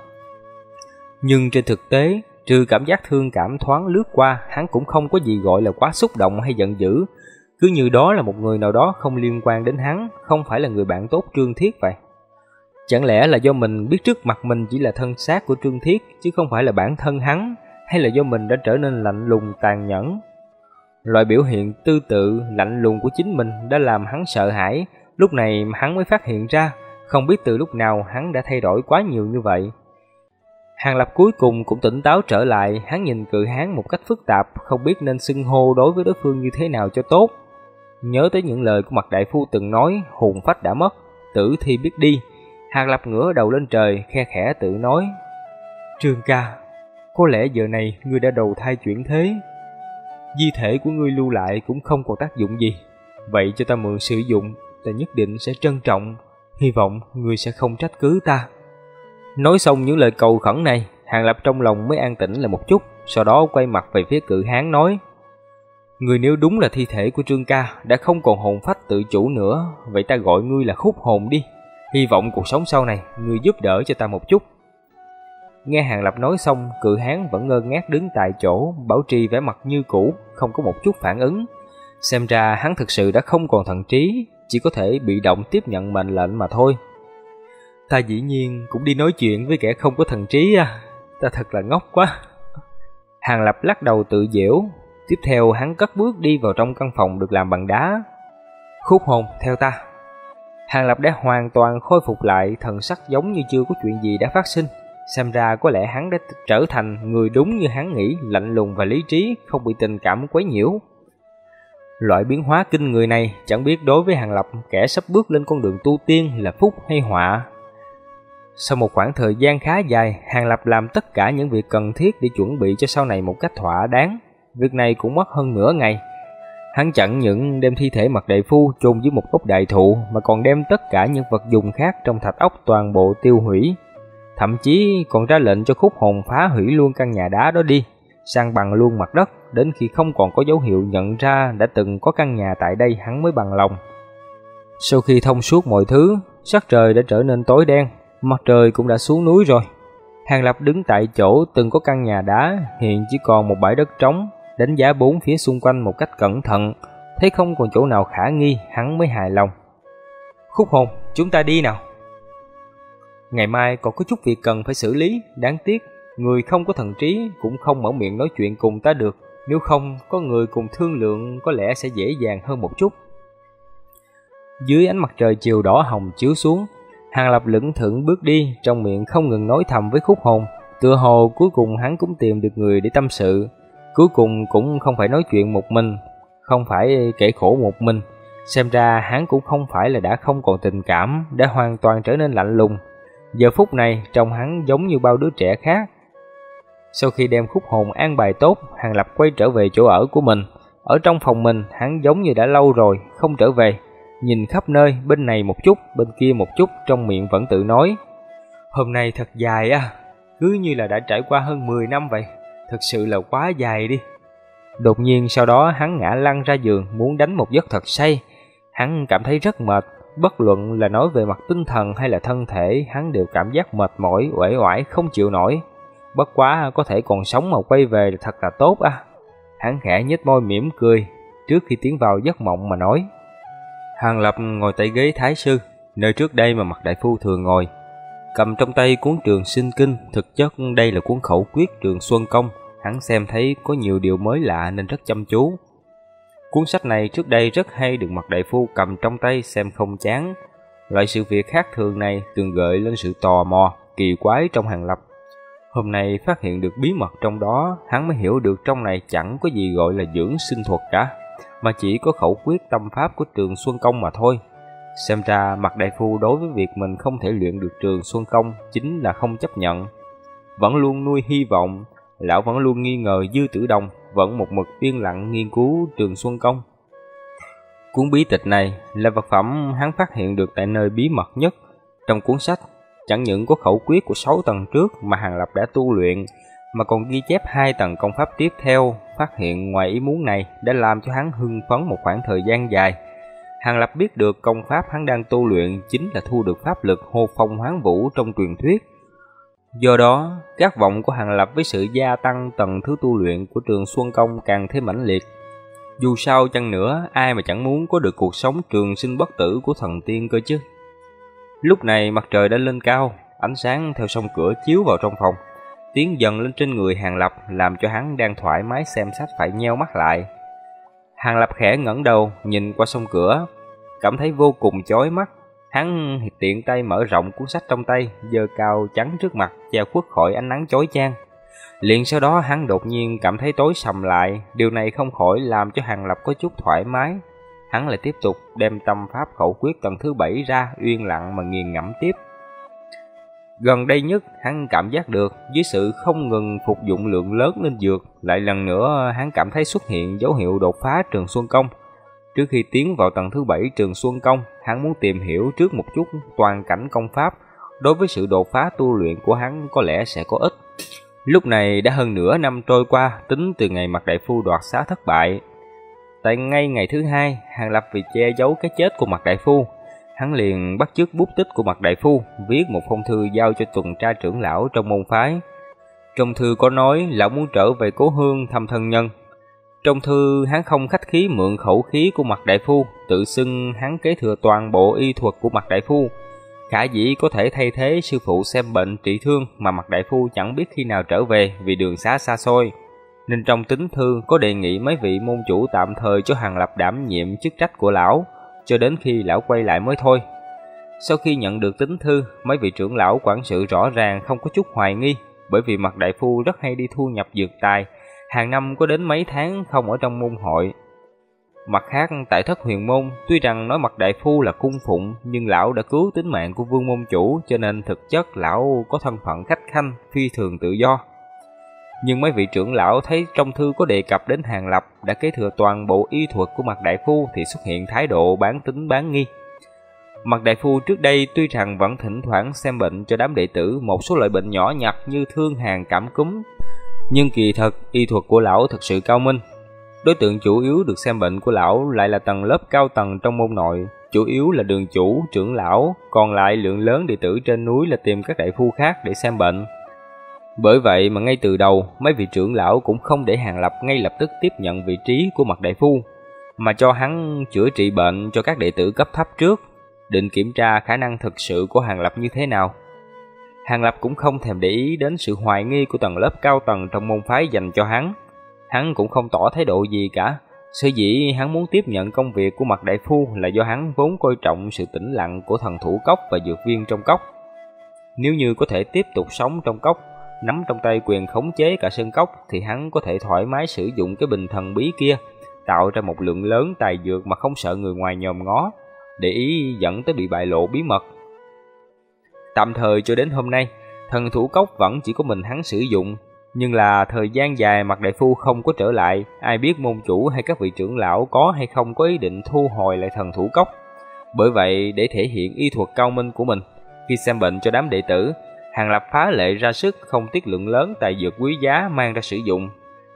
Speaker 1: Nhưng trên thực tế, trừ cảm giác thương cảm thoáng lướt qua, hắn cũng không có gì gọi là quá xúc động hay giận dữ, cứ như đó là một người nào đó không liên quan đến hắn, không phải là người bạn tốt Trương Thiết vậy. Chẳng lẽ là do mình biết trước mặt mình chỉ là thân xác của Trương Thiết, chứ không phải là bản thân hắn, hay là do mình đã trở nên lạnh lùng tàn nhẫn? Loại biểu hiện tư tự, lạnh lùng của chính mình đã làm hắn sợ hãi, lúc này hắn mới phát hiện ra, không biết từ lúc nào hắn đã thay đổi quá nhiều như vậy. Hàng Lập cuối cùng cũng tỉnh táo trở lại, hắn nhìn cự hán một cách phức tạp, không biết nên xưng hô đối với đối phương như thế nào cho tốt. Nhớ tới những lời của mặt đại phu từng nói, hồn phách đã mất, tử thi biết đi. Hàng Lập ngửa đầu lên trời, khe khẽ tự nói. Trương ca, có lẽ giờ này ngươi đã đầu thai chuyển thế. Di thể của ngươi lưu lại cũng không còn tác dụng gì. Vậy cho ta mượn sử dụng, ta nhất định sẽ trân trọng. Hy vọng ngươi sẽ không trách cứ ta. Nói xong những lời cầu khẩn này, Hàng Lập trong lòng mới an tĩnh lại một chút, sau đó quay mặt về phía cự hán nói. Người nếu đúng là thi thể của Trương Ca đã không còn hồn phách tự chủ nữa, vậy ta gọi ngươi là khúc hồn đi. Hy vọng cuộc sống sau này, ngươi giúp đỡ cho ta một chút. Nghe Hàng Lập nói xong, cự hán vẫn ngơ ngác đứng tại chỗ, bảo trì vẻ mặt như cũ, không có một chút phản ứng. Xem ra hắn thực sự đã không còn thần trí, chỉ có thể bị động tiếp nhận mệnh lệnh mà thôi. Ta dĩ nhiên cũng đi nói chuyện với kẻ không có thần trí à, ta thật là ngốc quá. Hàng Lập lắc đầu tự dễu, Tiếp theo hắn cất bước đi vào trong căn phòng được làm bằng đá. Khúc hồn, theo ta. Hàng Lập đã hoàn toàn khôi phục lại thần sắc giống như chưa có chuyện gì đã phát sinh. Xem ra có lẽ hắn đã trở thành người đúng như hắn nghĩ, lạnh lùng và lý trí, không bị tình cảm quấy nhiễu. Loại biến hóa kinh người này chẳng biết đối với Hàng Lập kẻ sắp bước lên con đường tu tiên là phúc hay họa. Sau một khoảng thời gian khá dài, Hàng Lập làm tất cả những việc cần thiết để chuẩn bị cho sau này một cách thỏa đáng. Việc này cũng mất hơn nửa ngày. Hắn chẳng những đem thi thể mặt đại phu chôn dưới một gốc đại thụ mà còn đem tất cả những vật dụng khác trong thạch ốc toàn bộ tiêu hủy. Thậm chí còn ra lệnh cho khúc hồn phá hủy luôn căn nhà đá đó đi, sang bằng luôn mặt đất, đến khi không còn có dấu hiệu nhận ra đã từng có căn nhà tại đây hắn mới bằng lòng. Sau khi thông suốt mọi thứ, sắc trời đã trở nên tối đen, mặt trời cũng đã xuống núi rồi. Hàng Lập đứng tại chỗ từng có căn nhà đá, hiện chỉ còn một bãi đất trống, đánh giá bốn phía xung quanh một cách cẩn thận, thấy không còn chỗ nào khả nghi, hắn mới hài lòng. Khúc hồn, chúng ta đi nào. Ngày mai còn có chút việc cần phải xử lý, đáng tiếc, người không có thần trí cũng không mở miệng nói chuyện cùng ta được, nếu không có người cùng thương lượng có lẽ sẽ dễ dàng hơn một chút. Dưới ánh mặt trời chiều đỏ hồng chiếu xuống, Hàng Lập lững thững bước đi, trong miệng không ngừng nói thầm với khúc hồn, tựa hồ cuối cùng hắn cũng tìm được người để tâm sự, Cuối cùng cũng không phải nói chuyện một mình, không phải kể khổ một mình. Xem ra hắn cũng không phải là đã không còn tình cảm, đã hoàn toàn trở nên lạnh lùng. Giờ phút này trông hắn giống như bao đứa trẻ khác. Sau khi đem khúc hồn an bài tốt, Hàng Lập quay trở về chỗ ở của mình. Ở trong phòng mình, hắn giống như đã lâu rồi, không trở về. Nhìn khắp nơi, bên này một chút, bên kia một chút, trong miệng vẫn tự nói. Hôm nay thật dài à, cứ như là đã trải qua hơn 10 năm vậy thật sự là quá dài đi. Đột nhiên sau đó hắn ngã lăn ra giường muốn đánh một giấc thật say. Hắn cảm thấy rất mệt, bất luận là nói về mặt tinh thần hay là thân thể, hắn đều cảm giác mệt mỏi, uể oải không chịu nổi. bất quá có thể còn sống mà quay về là thật là tốt á. Hắn khẽ nhếch môi mỉm cười, trước khi tiến vào giấc mộng mà nói. Hàng Lập ngồi tại ghế thái sư, nơi trước đây mà mặt đại phu thường ngồi. Cầm trong tay cuốn trường sinh kinh, thực chất đây là cuốn khẩu quyết trường Xuân Công. Hắn xem thấy có nhiều điều mới lạ nên rất chăm chú. Cuốn sách này trước đây rất hay được mặt đại phu cầm trong tay xem không chán. Loại sự việc khác thường này từng gợi lên sự tò mò, kỳ quái trong hàng lập. Hôm nay phát hiện được bí mật trong đó, hắn mới hiểu được trong này chẳng có gì gọi là dưỡng sinh thuật cả, mà chỉ có khẩu quyết tâm pháp của trường Xuân Công mà thôi. Xem ra mặt đại phu đối với việc mình không thể luyện được trường Xuân Công chính là không chấp nhận. Vẫn luôn nuôi hy vọng, lão vẫn luôn nghi ngờ Dư Tử Đồng vẫn một mực yên lặng nghiên cứu trường Xuân Công. Cuốn bí tịch này là vật phẩm hắn phát hiện được tại nơi bí mật nhất trong cuốn sách. Chẳng những có khẩu quyết của 6 tầng trước mà Hàng Lập đã tu luyện, mà còn ghi chép hai tầng công pháp tiếp theo. Phát hiện ngoài ý muốn này đã làm cho hắn hưng phấn một khoảng thời gian dài. Hàng Lập biết được công pháp hắn đang tu luyện chính là thu được pháp lực hô phong hoán vũ trong truyền thuyết. Do đó, các vọng của Hàng Lập với sự gia tăng tầng thứ tu luyện của trường Xuân Công càng thêm mãnh liệt. Dù sao chăng nữa, ai mà chẳng muốn có được cuộc sống trường sinh bất tử của thần tiên cơ chứ. Lúc này mặt trời đã lên cao, ánh sáng theo sông cửa chiếu vào trong phòng, tiến dần lên trên người Hàng Lập làm cho hắn đang thoải mái xem sách phải nheo mắt lại. Hàng Lập khẽ ngẩng đầu, nhìn qua sông cửa, cảm thấy vô cùng chói mắt. Hắn tiện tay mở rộng cuốn sách trong tay, giơ cao chắn trước mặt, che khuất khỏi ánh nắng chói chang. Liền sau đó hắn đột nhiên cảm thấy tối sầm lại, điều này không khỏi làm cho Hàng Lập có chút thoải mái. Hắn lại tiếp tục đem tâm pháp khẩu quyết tầng thứ bảy ra, uyên lặng mà nghiền ngẫm tiếp. Gần đây nhất, hắn cảm giác được dưới sự không ngừng phục dụng lượng lớn linh dược, lại lần nữa hắn cảm thấy xuất hiện dấu hiệu đột phá Trường Xuân Công. Trước khi tiến vào tầng thứ bảy Trường Xuân Công, hắn muốn tìm hiểu trước một chút toàn cảnh công pháp, đối với sự đột phá tu luyện của hắn có lẽ sẽ có ích. Lúc này đã hơn nửa năm trôi qua, tính từ ngày mặt đại phu đoạt xá thất bại. Tại ngay ngày thứ hai, Hàng Lập vì che giấu cái chết của mặt đại phu, hắn liền bắt chước bút tích của mặt đại phu, viết một phong thư giao cho tuần tra trưởng lão trong môn phái. Trong thư có nói lão muốn trở về cố hương thăm thân nhân. Trong thư hắn không khách khí mượn khẩu khí của mặt đại phu, tự xưng hắn kế thừa toàn bộ y thuật của mặt đại phu, Khả dĩ có thể thay thế sư phụ xem bệnh trị thương mà mặt đại phu chẳng biết khi nào trở về vì đường xá xa xôi. Nên trong tính thư có đề nghị mấy vị môn chủ tạm thời cho Hàng Lập đảm nhiệm chức trách của lão, cho đến khi lão quay lại mới thôi. Sau khi nhận được tính thư, mấy vị trưởng lão quản sự rõ ràng không có chút hoài nghi, bởi vì mặt đại phu rất hay đi thu nhập dược tài, hàng năm có đến mấy tháng không ở trong môn hội, Mặt khác, tại thất huyền môn, tuy rằng nói mặt đại phu là cung phụng, nhưng lão đã cứu tính mạng của vương môn chủ, cho nên thực chất lão có thân phận khách khanh, phi thường tự do. Nhưng mấy vị trưởng lão thấy trong thư có đề cập đến hàng lập đã kế thừa toàn bộ y thuật của mặt đại phu thì xuất hiện thái độ bán tính bán nghi. Mặt đại phu trước đây tuy rằng vẫn thỉnh thoảng xem bệnh cho đám đệ tử một số loại bệnh nhỏ nhặt như thương hàn cảm cúm, nhưng kỳ thật y thuật của lão thật sự cao minh, Đối tượng chủ yếu được xem bệnh của lão lại là tầng lớp cao tầng trong môn nội, chủ yếu là đường chủ, trưởng lão, còn lại lượng lớn đệ tử trên núi là tìm các đại phu khác để xem bệnh. Bởi vậy mà ngay từ đầu, mấy vị trưởng lão cũng không để Hàng Lập ngay lập tức tiếp nhận vị trí của mặt đại phu, mà cho hắn chữa trị bệnh cho các đệ tử cấp thấp trước, định kiểm tra khả năng thực sự của Hàng Lập như thế nào. Hàng Lập cũng không thèm để ý đến sự hoài nghi của tầng lớp cao tầng trong môn phái dành cho hắn, Hắn cũng không tỏ thái độ gì cả. Sở dĩ hắn muốn tiếp nhận công việc của mặt đại phu là do hắn vốn coi trọng sự tĩnh lặng của thần thủ cốc và dược viên trong cốc. Nếu như có thể tiếp tục sống trong cốc, nắm trong tay quyền khống chế cả sân cốc thì hắn có thể thoải mái sử dụng cái bình thần bí kia, tạo ra một lượng lớn tài dược mà không sợ người ngoài nhòm ngó, để ý dẫn tới bị bại lộ bí mật. Tạm thời cho đến hôm nay, thần thủ cốc vẫn chỉ có mình hắn sử dụng, nhưng là thời gian dài mặt đại phu không có trở lại, ai biết môn chủ hay các vị trưởng lão có hay không có ý định thu hồi lại thần thủ cốc. Bởi vậy, để thể hiện y thuật cao minh của mình, khi xem bệnh cho đám đệ tử, Hàng Lập phá lệ ra sức không tiết lượng lớn tài dược quý giá mang ra sử dụng.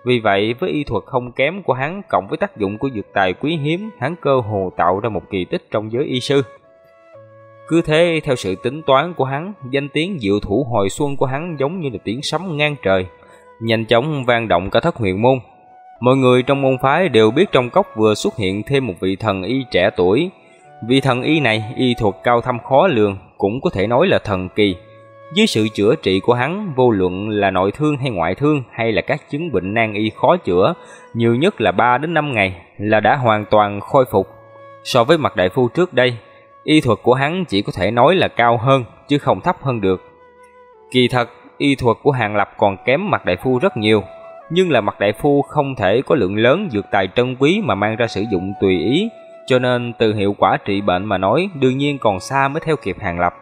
Speaker 1: Vì vậy, với y thuật không kém của hắn cộng với tác dụng của dược tài quý hiếm, hắn cơ hồ tạo ra một kỳ tích trong giới y sư. Cứ thế theo sự tính toán của hắn, danh tiếng diệu thủ hồi xuân của hắn giống như là tiếng sấm ngang trời, nhanh chóng vang động cả thất huyền môn. Mọi người trong môn phái đều biết trong cốc vừa xuất hiện thêm một vị thần y trẻ tuổi. Vị thần y này y thuật cao thâm khó lường, cũng có thể nói là thần kỳ. Dưới sự chữa trị của hắn, vô luận là nội thương hay ngoại thương hay là các chứng bệnh nan y khó chữa, nhiều nhất là 3 đến 5 ngày là đã hoàn toàn khôi phục. So với mặt đại phu trước đây, y thuật của hắn chỉ có thể nói là cao hơn chứ không thấp hơn được. Kỳ thật, y thuật của Hàng Lập còn kém mặt đại phu rất nhiều, nhưng là mặt đại phu không thể có lượng lớn dược tài trân quý mà mang ra sử dụng tùy ý, cho nên từ hiệu quả trị bệnh mà nói đương nhiên còn xa mới theo kịp Hàng Lập.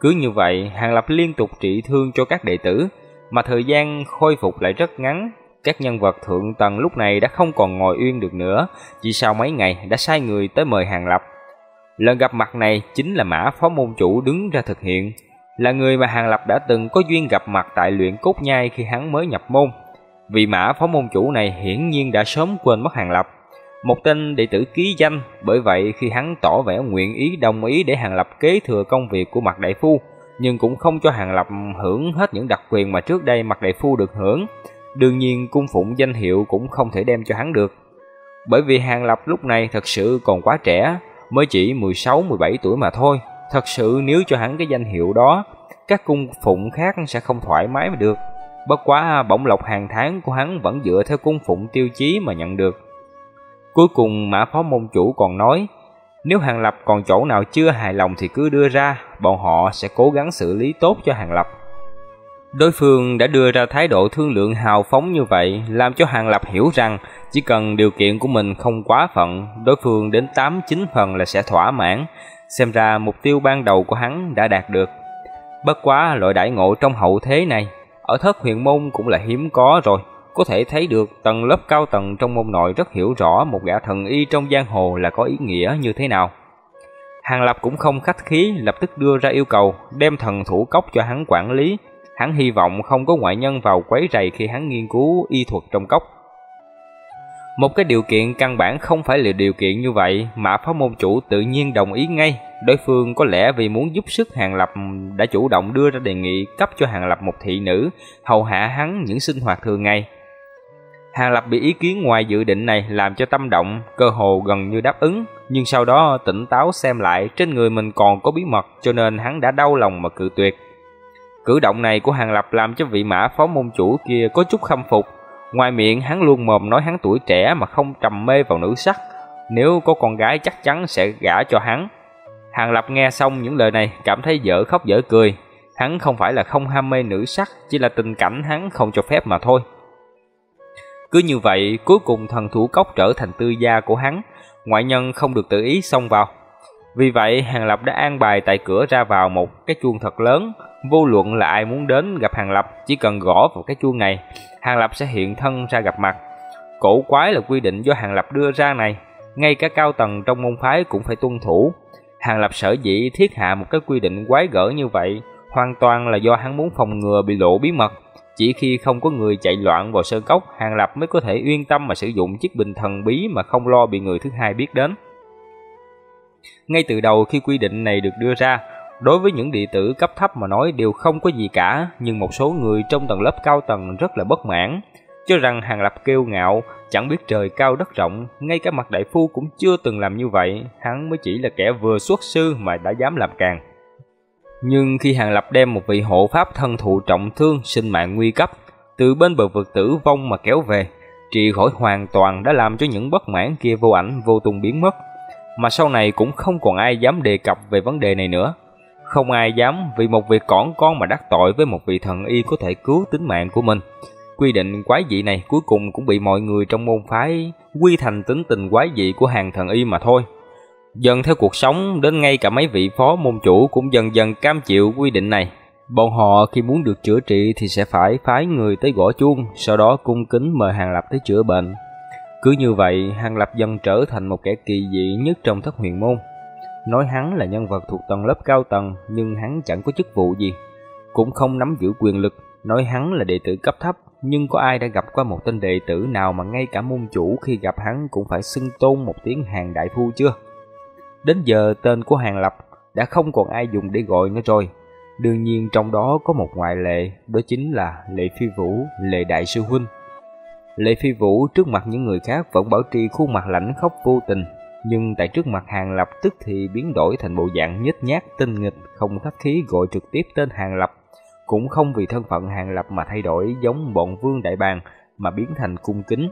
Speaker 1: Cứ như vậy, Hàng Lập liên tục trị thương cho các đệ tử, mà thời gian khôi phục lại rất ngắn. Các nhân vật thượng tầng lúc này đã không còn ngồi yên được nữa, chỉ sau mấy ngày đã sai người tới mời Hàng Lập. Lần gặp mặt này chính là Mã Phó Môn Chủ đứng ra thực hiện, là người mà Hàng Lập đã từng có duyên gặp mặt tại luyện cốt nhai khi hắn mới nhập môn. Vị Mã Phó Môn Chủ này hiển nhiên đã sớm quên mất Hàng Lập, một tên đệ tử ký danh, bởi vậy khi hắn tỏ vẻ nguyện ý đồng ý để Hàng Lập kế thừa công việc của Mạc Đại Phu, nhưng cũng không cho Hàng Lập hưởng hết những đặc quyền mà trước đây Mạc Đại Phu được hưởng. Đương nhiên cung phụng danh hiệu cũng không thể đem cho hắn được. Bởi vì Hàng Lập lúc này thật sự còn quá trẻ, mới chỉ 16-17 tuổi mà thôi. Thật sự nếu cho hắn cái danh hiệu đó, các cung phụng khác sẽ không thoải mái mà được. Bất quá bổng lộc hàng tháng của hắn vẫn dựa theo cung phụng tiêu chí mà nhận được. Cuối cùng Mã Phó Môn Chủ còn nói, nếu Hàng Lập còn chỗ nào chưa hài lòng thì cứ đưa ra, bọn họ sẽ cố gắng xử lý tốt cho Hàng Lập. Đối phương đã đưa ra thái độ thương lượng hào phóng như vậy, làm cho Hàng Lập hiểu rằng chỉ cần điều kiện của mình không quá phận, đối phương đến 8-9 phần là sẽ thỏa mãn. Xem ra mục tiêu ban đầu của hắn đã đạt được. Bất quá loại đại ngộ trong hậu thế này, ở thất huyền môn cũng là hiếm có rồi. Có thể thấy được tầng lớp cao tầng trong môn nội rất hiểu rõ một gã thần y trong giang hồ là có ý nghĩa như thế nào. Hàng Lập cũng không khách khí, lập tức đưa ra yêu cầu đem thần thủ cốc cho hắn quản lý. Hắn hy vọng không có ngoại nhân vào quấy rầy khi hắn nghiên cứu y thuật trong cốc. Một cái điều kiện căn bản không phải là điều kiện như vậy, mà phó môn chủ tự nhiên đồng ý ngay. Đối phương có lẽ vì muốn giúp sức Hàng Lập đã chủ động đưa ra đề nghị cấp cho Hàng Lập một thị nữ, hầu hạ hắn những sinh hoạt thường ngày. Hàng Lập bị ý kiến ngoài dự định này làm cho tâm động, cơ hồ gần như đáp ứng, nhưng sau đó tỉnh táo xem lại trên người mình còn có bí mật cho nên hắn đã đau lòng mà cự tuyệt. Cử động này của Hàng Lập làm cho vị mã phó môn chủ kia có chút khâm phục. Ngoài miệng hắn luôn mồm nói hắn tuổi trẻ mà không trầm mê vào nữ sắc, nếu có con gái chắc chắn sẽ gả cho hắn. Hàng Lập nghe xong những lời này cảm thấy dở khóc dở cười. Hắn không phải là không ham mê nữ sắc, chỉ là tình cảnh hắn không cho phép mà thôi. Cứ như vậy, cuối cùng thần thủ cốc trở thành tư gia của hắn, ngoại nhân không được tự ý xông vào. Vì vậy, Hàng Lập đã an bài tại cửa ra vào một cái chuông thật lớn, vô luận là ai muốn đến gặp Hàng Lập, chỉ cần gõ vào cái chuông này, Hàng Lập sẽ hiện thân ra gặp mặt. Cổ quái là quy định do Hàng Lập đưa ra này, ngay cả cao tầng trong môn phái cũng phải tuân thủ. Hàng Lập sở dĩ thiết hạ một cái quy định quái gở như vậy, hoàn toàn là do hắn muốn phòng ngừa bị lộ bí mật, chỉ khi không có người chạy loạn vào sơn cốc, Hàng Lập mới có thể yên tâm mà sử dụng chiếc bình thần bí mà không lo bị người thứ hai biết đến. Ngay từ đầu khi quy định này được đưa ra, đối với những đệ tử cấp thấp mà nói đều không có gì cả, nhưng một số người trong tầng lớp cao tầng rất là bất mãn, cho rằng Hàng Lập kêu ngạo, chẳng biết trời cao đất rộng, ngay cả mặt đại phu cũng chưa từng làm như vậy, hắn mới chỉ là kẻ vừa xuất sư mà đã dám làm càng. Nhưng khi Hàng Lập đem một vị hộ pháp thân thụ trọng thương, sinh mạng nguy cấp, từ bên bờ vực tử vong mà kéo về, trị khỏi hoàn toàn đã làm cho những bất mãn kia vô ảnh vô tung biến mất. Mà sau này cũng không còn ai dám đề cập về vấn đề này nữa. Không ai dám vì một việc cỏn con mà đắc tội với một vị thần y có thể cứu tính mạng của mình. Quy định quái dị này cuối cùng cũng bị mọi người trong môn phái quy thành tính tình quái dị của hàng thần y mà thôi. Dần theo cuộc sống, đến ngay cả mấy vị phó môn chủ cũng dần dần cam chịu quy định này. Bọn họ khi muốn được chữa trị thì sẽ phải phái người tới gõ chuông, sau đó cung kính mời Hàng Lập tới chữa bệnh. Cứ như vậy, Hàng Lập dần trở thành một kẻ kỳ dị nhất trong thất huyền môn. Nói hắn là nhân vật thuộc tầng lớp cao tầng, nhưng hắn chẳng có chức vụ gì, cũng không nắm giữ quyền lực. Nói hắn là đệ tử cấp thấp, nhưng có ai đã gặp qua một tên đệ tử nào mà ngay cả môn chủ khi gặp hắn cũng phải xưng tôn một tiếng hàng đại phu chưa? Đến giờ tên của Hàng Lập đã không còn ai dùng để gọi nữa rồi. Đương nhiên trong đó có một ngoại lệ, đó chính là Lệ Phi Vũ, Lệ Đại Sư Huynh. Lệ Phi Vũ trước mặt những người khác vẫn bảo trì khuôn mặt lạnh khóc vô tình, nhưng tại trước mặt Hàng Lập tức thì biến đổi thành bộ dạng nhếch nhác tinh nghịch, không khách khí gọi trực tiếp tên Hàng Lập, cũng không vì thân phận Hàng Lập mà thay đổi giống bọn vương đại bàng mà biến thành cung kính.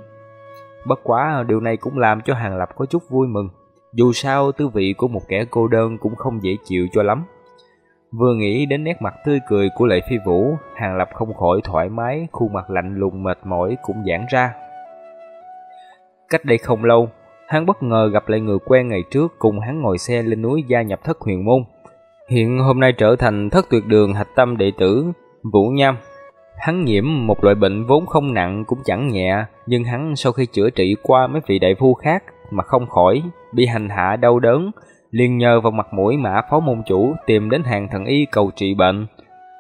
Speaker 1: Bất quá điều này cũng làm cho Hàng Lập có chút vui mừng, dù sao tư vị của một kẻ cô đơn cũng không dễ chịu cho lắm. Vừa nghĩ đến nét mặt tươi cười của Lệ Phi Vũ, Hàng Lập không khỏi thoải mái, khuôn mặt lạnh lùng mệt mỏi cũng giãn ra. Cách đây không lâu, hắn bất ngờ gặp lại người quen ngày trước cùng hắn ngồi xe lên núi gia nhập thất huyền môn. Hiện hôm nay trở thành thất tuyệt đường hạch tâm đệ tử, Vũ Nham. Hắn nhiễm một loại bệnh vốn không nặng cũng chẳng nhẹ, nhưng hắn sau khi chữa trị qua mấy vị đại phu khác mà không khỏi, bị hành hạ đau đớn, liền nhờ vào mặt mũi mã phó môn chủ tìm đến hàng thần y cầu trị bệnh.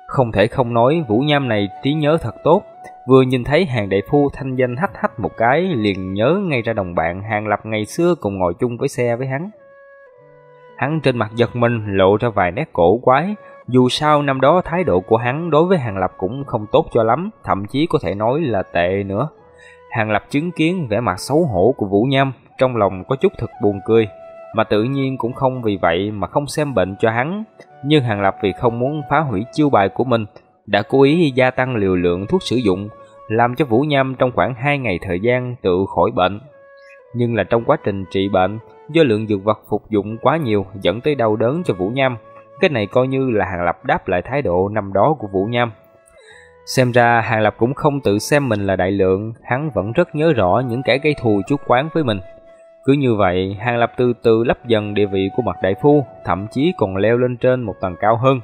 Speaker 1: Không thể không nói Vũ Nham này trí nhớ thật tốt, vừa nhìn thấy hàng đại phu thanh danh hách hách một cái liền nhớ ngay ra đồng bạn hàng lập ngày xưa cùng ngồi chung với xe với hắn. Hắn trên mặt giật mình lộ ra vài nét cổ quái, dù sao năm đó thái độ của hắn đối với hàng lập cũng không tốt cho lắm, thậm chí có thể nói là tệ nữa. Hàng lập chứng kiến vẻ mặt xấu hổ của Vũ Nham, trong lòng có chút thật buồn cười, mà tự nhiên cũng không vì vậy mà không xem bệnh cho hắn. Nhưng Hàng Lập vì không muốn phá hủy chiêu bài của mình, đã cố ý gia tăng liều lượng thuốc sử dụng, làm cho Vũ Nham trong khoảng 2 ngày thời gian tự khỏi bệnh. Nhưng là trong quá trình trị bệnh, do lượng dược vật phục dụng quá nhiều dẫn tới đau đớn cho Vũ Nham. Cái này coi như là Hàng Lập đáp lại thái độ năm đó của Vũ Nham. Xem ra Hàng Lập cũng không tự xem mình là đại lượng, hắn vẫn rất nhớ rõ những kẻ gây thù chuốc quán với mình. Cứ như vậy, Hàng Lập từ từ lấp dần địa vị của mặt đại phu, thậm chí còn leo lên trên một tầng cao hơn.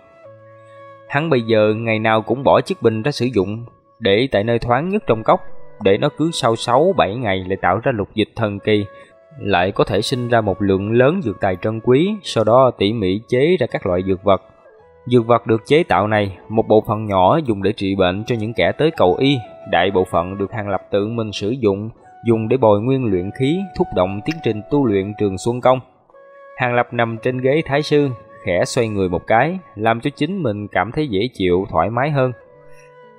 Speaker 1: Hắn bây giờ ngày nào cũng bỏ chiếc bình ra sử dụng, để tại nơi thoáng nhất trong cốc, để nó cứ sau 6-7 ngày lại tạo ra lục dịch thần kỳ, lại có thể sinh ra một lượng lớn dược tài trân quý, sau đó tỉ mỉ chế ra các loại dược vật. Dược vật được chế tạo này, một bộ phận nhỏ dùng để trị bệnh cho những kẻ tới cầu y, đại bộ phận được Hàng Lập tự mình sử dụng, dùng để bồi nguyên luyện khí, thúc động tiến trình tu luyện trường Xuân Công. Hàng Lập nằm trên ghế thái sư, khẽ xoay người một cái, làm cho chính mình cảm thấy dễ chịu, thoải mái hơn.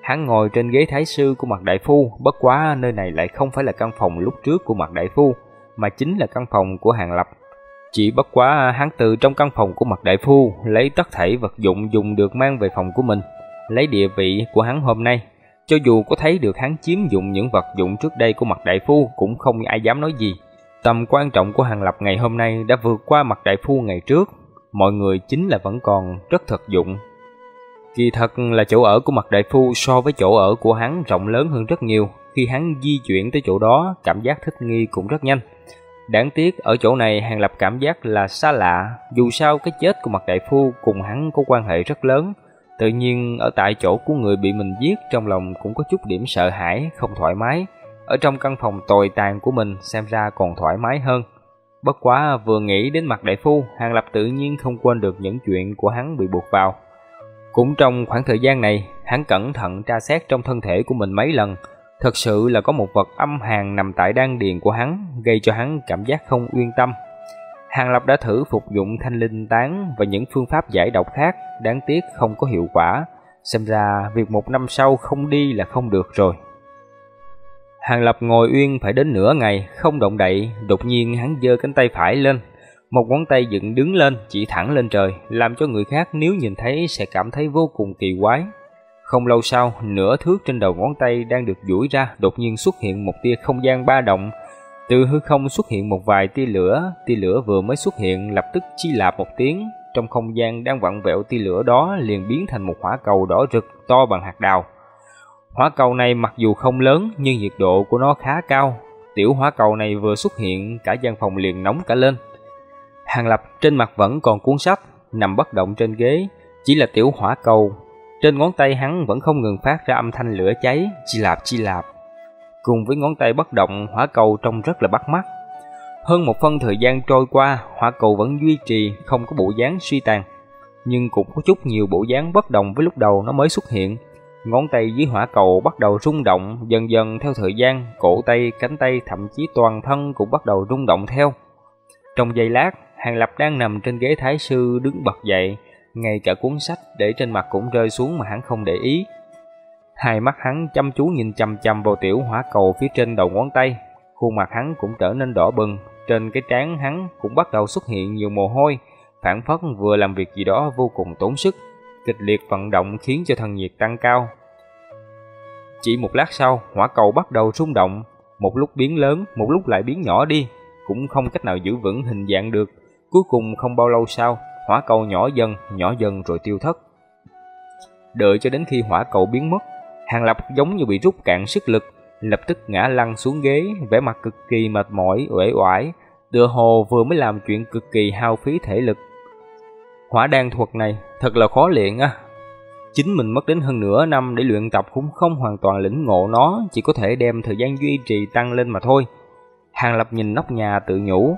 Speaker 1: Hắn ngồi trên ghế thái sư của mặt đại phu, bất quá nơi này lại không phải là căn phòng lúc trước của mặt đại phu, mà chính là căn phòng của Hàng Lập. Chỉ bất quá hắn từ trong căn phòng của mặt đại phu lấy tất thảy vật dụng dùng được mang về phòng của mình, lấy địa vị của hắn hôm nay cho dù có thấy được hắn chiếm dụng những vật dụng trước đây của mặt đại phu cũng không ai dám nói gì. Tầm quan trọng của Hàng Lập ngày hôm nay đã vượt qua mặt đại phu ngày trước. Mọi người chính là vẫn còn rất thực dụng. Kỳ thật là chỗ ở của mặt đại phu so với chỗ ở của hắn rộng lớn hơn rất nhiều. Khi hắn di chuyển tới chỗ đó, cảm giác thích nghi cũng rất nhanh. Đáng tiếc ở chỗ này Hàng Lập cảm giác là xa lạ, dù sao cái chết của mặt đại phu cùng hắn có quan hệ rất lớn, Tự nhiên ở tại chỗ của người bị mình giết trong lòng cũng có chút điểm sợ hãi, không thoải mái. Ở trong căn phòng tồi tàn của mình xem ra còn thoải mái hơn. Bất quá vừa nghĩ đến mặt đại phu, Hàng Lập tự nhiên không quên được những chuyện của hắn bị buộc vào. Cũng trong khoảng thời gian này, hắn cẩn thận tra xét trong thân thể của mình mấy lần. Thật sự là có một vật âm hàn nằm tại đan điền của hắn, gây cho hắn cảm giác không yên tâm. Hàng Lập đã thử phục dụng thanh linh tán và những phương pháp giải độc khác, đáng tiếc không có hiệu quả. Xem ra việc một năm sau không đi là không được rồi. Hàng Lập ngồi uyên phải đến nửa ngày, không động đậy, đột nhiên hắn giơ cánh tay phải lên. Một ngón tay dựng đứng lên, chỉ thẳng lên trời, làm cho người khác nếu nhìn thấy sẽ cảm thấy vô cùng kỳ quái. Không lâu sau, nửa thước trên đầu ngón tay đang được duỗi ra, đột nhiên xuất hiện một tia không gian ba động, từ hư không xuất hiện một vài tia lửa, tia lửa vừa mới xuất hiện lập tức chi lạp một tiếng, trong không gian đang vặn vẹo tia lửa đó liền biến thành một hỏa cầu đỏ rực to bằng hạt đào. Hỏa cầu này mặc dù không lớn nhưng nhiệt độ của nó khá cao, tiểu hỏa cầu này vừa xuất hiện cả gian phòng liền nóng cả lên. Hàng Lập trên mặt vẫn còn cuốn sách, nằm bất động trên ghế, chỉ là tiểu hỏa cầu. Trên ngón tay hắn vẫn không ngừng phát ra âm thanh lửa cháy, chi lạp chi lạp cùng với ngón tay bất động, hỏa cầu trông rất là bắt mắt. Hơn một phân thời gian trôi qua, hỏa cầu vẫn duy trì, không có bộ dáng suy tàn. Nhưng cũng có chút nhiều bộ dáng bất đồng với lúc đầu nó mới xuất hiện. Ngón tay dưới hỏa cầu bắt đầu rung động, dần dần theo thời gian, cổ tay, cánh tay, thậm chí toàn thân cũng bắt đầu rung động theo. Trong giây lát, Hàng Lập đang nằm trên ghế thái sư đứng bật dậy, ngay cả cuốn sách để trên mặt cũng rơi xuống mà hắn không để ý. Hai mắt hắn chăm chú nhìn chăm chăm vào tiểu hỏa cầu phía trên đầu ngón tay, khuôn mặt hắn cũng trở nên đỏ bừng, trên cái trán hắn cũng bắt đầu xuất hiện nhiều mồ hôi, phản phất vừa làm việc gì đó vô cùng tốn sức, kịch liệt vận động khiến cho thân nhiệt tăng cao. Chỉ một lát sau, hỏa cầu bắt đầu rung động, một lúc biến lớn, một lúc lại biến nhỏ đi, cũng không cách nào giữ vững hình dạng được. Cuối cùng không bao lâu sau, hỏa cầu nhỏ dần, nhỏ dần rồi tiêu thất. Đợi cho đến khi hỏa cầu biến mất, Hàng Lập giống như bị rút cạn sức lực, lập tức ngã lăn xuống ghế, vẻ mặt cực kỳ mệt mỏi, uể oải, tựa hồ vừa mới làm chuyện cực kỳ hao phí thể lực. Hỏa đan thuật này thật là khó luyện á. Chính mình mất đến hơn nửa năm để luyện tập cũng không hoàn toàn lĩnh ngộ nó, chỉ có thể đem thời gian duy trì tăng lên mà thôi. Hàng Lập nhìn nóc nhà tự nhủ.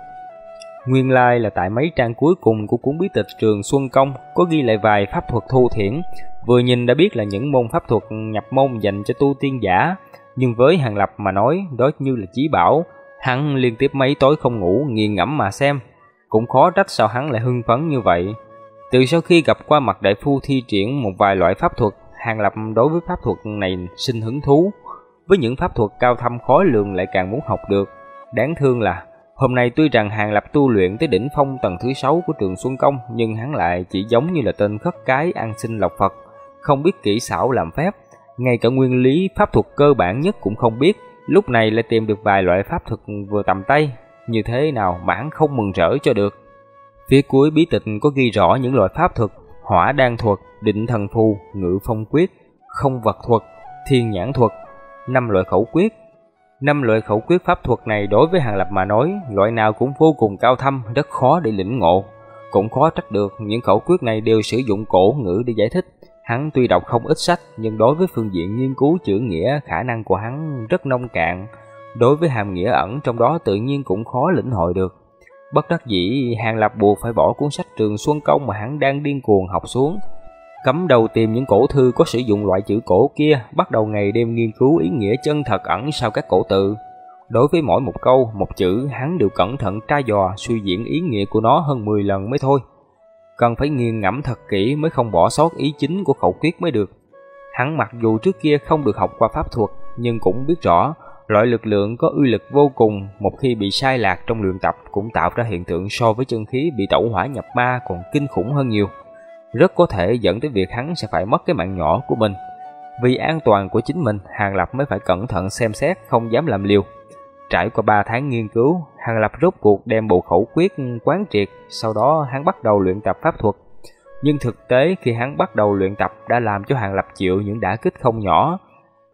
Speaker 1: Nguyên lai là tại mấy trang cuối cùng của cuốn bí tịch trường Xuân Công có ghi lại vài pháp thuật thu thiển, vừa nhìn đã biết là những môn pháp thuật nhập môn dành cho tu tiên giả, nhưng với Hàng Lập mà nói đó như là chí bảo, hắn liên tiếp mấy tối không ngủ nghiền ngẫm mà xem, cũng khó trách sao hắn lại hưng phấn như vậy. Từ sau khi gặp qua mặt đại phu thi triển một vài loại pháp thuật, Hàng Lập đối với pháp thuật này sinh hứng thú. Với những pháp thuật cao thâm khó lường lại càng muốn học được. Đáng thương là, hôm nay tuy rằng Hàng Lập tu luyện tới đỉnh phong tầng thứ 6 của trường Xuân Công, nhưng hắn lại chỉ giống như là tên khất cái ăn sinh lọc Phật, không biết kỹ xảo làm phép, ngay cả nguyên lý pháp thuật cơ bản nhất cũng không biết, lúc này lại tìm được vài loại pháp thuật vừa tầm tay, như thế nào mà hắn không mừng rỡ cho được. Phía cuối bí tịch có ghi rõ những loại pháp thuật, hỏa đan thuật, định thần phù, ngự phong quyết, không vật thuật, thiên nhãn thuật, năm loại khẩu quyết. Năm loại khẩu quyết pháp thuật này đối với Hàng Lập mà nói, loại nào cũng vô cùng cao thâm, rất khó để lĩnh ngộ. Cũng khó trách được những khẩu quyết này đều sử dụng cổ ngữ để giải thích. Hắn tuy đọc không ít sách, nhưng đối với phương diện nghiên cứu chữ nghĩa, khả năng của hắn rất nông cạn. Đối với hàm nghĩa ẩn trong đó tự nhiên cũng khó lĩnh hội được. Bất đắc dĩ, Hàng Lập buộc phải bỏ cuốn sách trường Xuân Công mà hắn đang điên cuồng học xuống. Cấm đầu tìm những cổ thư có sử dụng loại chữ cổ kia, bắt đầu ngày đêm nghiên cứu ý nghĩa chân thật ẩn sau các cổ tự. Đối với mỗi một câu, một chữ, hắn đều cẩn thận tra dò, suy diễn ý nghĩa của nó hơn 10 lần mới thôi. Cần phải nghiền ngẫm thật kỹ mới không bỏ sót ý chính của khẩu quyết mới được. Hắn mặc dù trước kia không được học qua pháp thuật, nhưng cũng biết rõ Loại lực lượng có uy lực vô cùng, một khi bị sai lạc trong luyện tập cũng tạo ra hiện tượng so với chân khí bị tẩu hỏa nhập ma còn kinh khủng hơn nhiều. Rất có thể dẫn tới việc hắn sẽ phải mất cái mạng nhỏ của mình. Vì an toàn của chính mình, Hàng Lập mới phải cẩn thận xem xét, không dám làm liều. Trải qua 3 tháng nghiên cứu, Hàng Lập rốt cuộc đem bộ khẩu quyết quán triệt, sau đó hắn bắt đầu luyện tập pháp thuật. Nhưng thực tế khi hắn bắt đầu luyện tập đã làm cho Hàng Lập chịu những đả kích không nhỏ,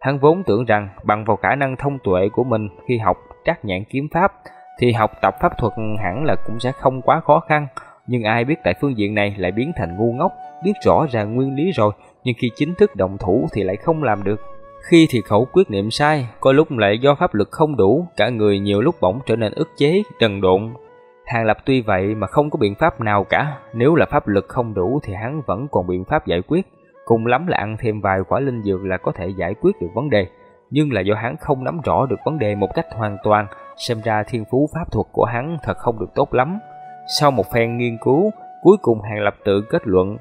Speaker 1: Hắn vốn tưởng rằng bằng vào khả năng thông tuệ của mình khi học trác nhãn kiếm pháp thì học tập pháp thuật hẳn là cũng sẽ không quá khó khăn. Nhưng ai biết tại phương diện này lại biến thành ngu ngốc, biết rõ ràng nguyên lý rồi, nhưng khi chính thức động thủ thì lại không làm được. Khi thì khẩu quyết niệm sai, có lúc lại do pháp lực không đủ, cả người nhiều lúc bỗng trở nên ức chế, trần độn. Hàng Lập tuy vậy mà không có biện pháp nào cả, nếu là pháp lực không đủ thì hắn vẫn còn biện pháp giải quyết. Cùng lắm là ăn thêm vài quả linh dược là có thể giải quyết được vấn đề. Nhưng là do hắn không nắm rõ được vấn đề một cách hoàn toàn, xem ra thiên phú pháp thuật của hắn thật không được tốt lắm. Sau một phen nghiên cứu, cuối cùng Hàng Lập tự kết luận.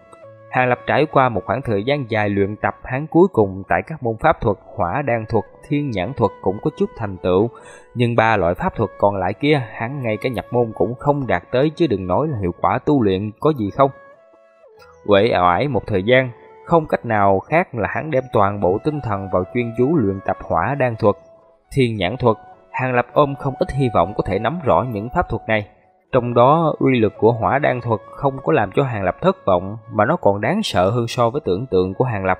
Speaker 1: Hàng Lập trải qua một khoảng thời gian dài luyện tập hắn cuối cùng tại các môn pháp thuật, hỏa đan thuật, thiên nhãn thuật cũng có chút thành tựu. Nhưng ba loại pháp thuật còn lại kia, hắn ngay cả nhập môn cũng không đạt tới chứ đừng nói là hiệu quả tu luyện có gì không. Quệ ải một thời gian, không cách nào khác là hắn đem toàn bộ tinh thần vào chuyên chú luyện tập hỏa đan thuật, thiên nhãn thuật. Hàng Lập ôm không ít hy vọng có thể nắm rõ những pháp thuật này. Trong đó, uy lực của hỏa đan thuật không có làm cho Hàng Lập thất vọng, mà nó còn đáng sợ hơn so với tưởng tượng của Hàng Lập.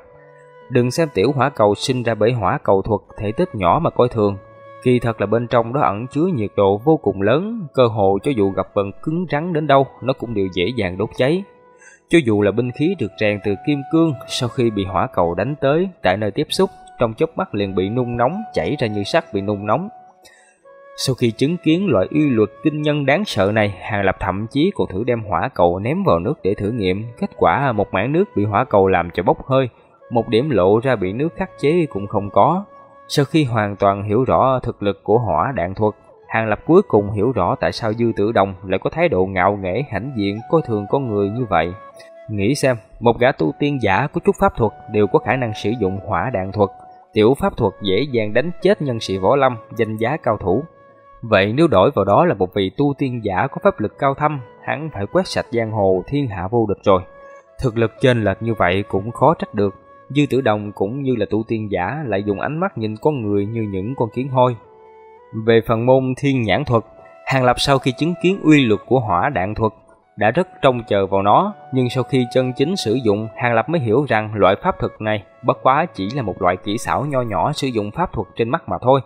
Speaker 1: Đừng xem tiểu hỏa cầu sinh ra bởi hỏa cầu thuật thể tích nhỏ mà coi thường. Kỳ thật là bên trong đó ẩn chứa nhiệt độ vô cùng lớn, cơ hồ cho dù gặp vận cứng rắn đến đâu, nó cũng đều dễ dàng đốt cháy. Cho dù là binh khí được rèn từ kim cương, sau khi bị hỏa cầu đánh tới, tại nơi tiếp xúc, trong chớp mắt liền bị nung nóng, chảy ra như sắt bị nung nóng. Sau khi chứng kiến loại uy luật kinh nhân đáng sợ này, Hàng Lập thậm chí còn thử đem hỏa cầu ném vào nước để thử nghiệm. Kết quả một mảng nước bị hỏa cầu làm cho bốc hơi, một điểm lộ ra bị nước khắc chế cũng không có. Sau khi hoàn toàn hiểu rõ thực lực của hỏa đạn thuật, Hàng Lập cuối cùng hiểu rõ tại sao Dư Tử Đồng lại có thái độ ngạo nghễ hãnh diện coi thường con người như vậy. Nghĩ xem, một gã tu tiên giả có chút pháp thuật đều có khả năng sử dụng hỏa đạn thuật, tiểu pháp thuật dễ dàng đánh chết nhân sĩ võ lâm, danh giá cao thủ. Vậy nếu đổi vào đó là một vị tu tiên giả có pháp lực cao thâm, hắn phải quét sạch giang hồ thiên hạ vô địch rồi. Thực lực trên lệch như vậy cũng khó trách được. Dư Tử Đồng cũng như là tu tiên giả lại dùng ánh mắt nhìn con người như những con kiến hôi. Về phần môn thiên nhãn thuật, Hàng Lập sau khi chứng kiến uy lực của hỏa đạn thuật đã rất trông chờ vào nó, nhưng sau khi chân chính sử dụng, Hàng Lập mới hiểu rằng loại pháp thuật này bất quá chỉ là một loại kỹ xảo nho nhỏ sử dụng pháp thuật trên mắt mà thôi.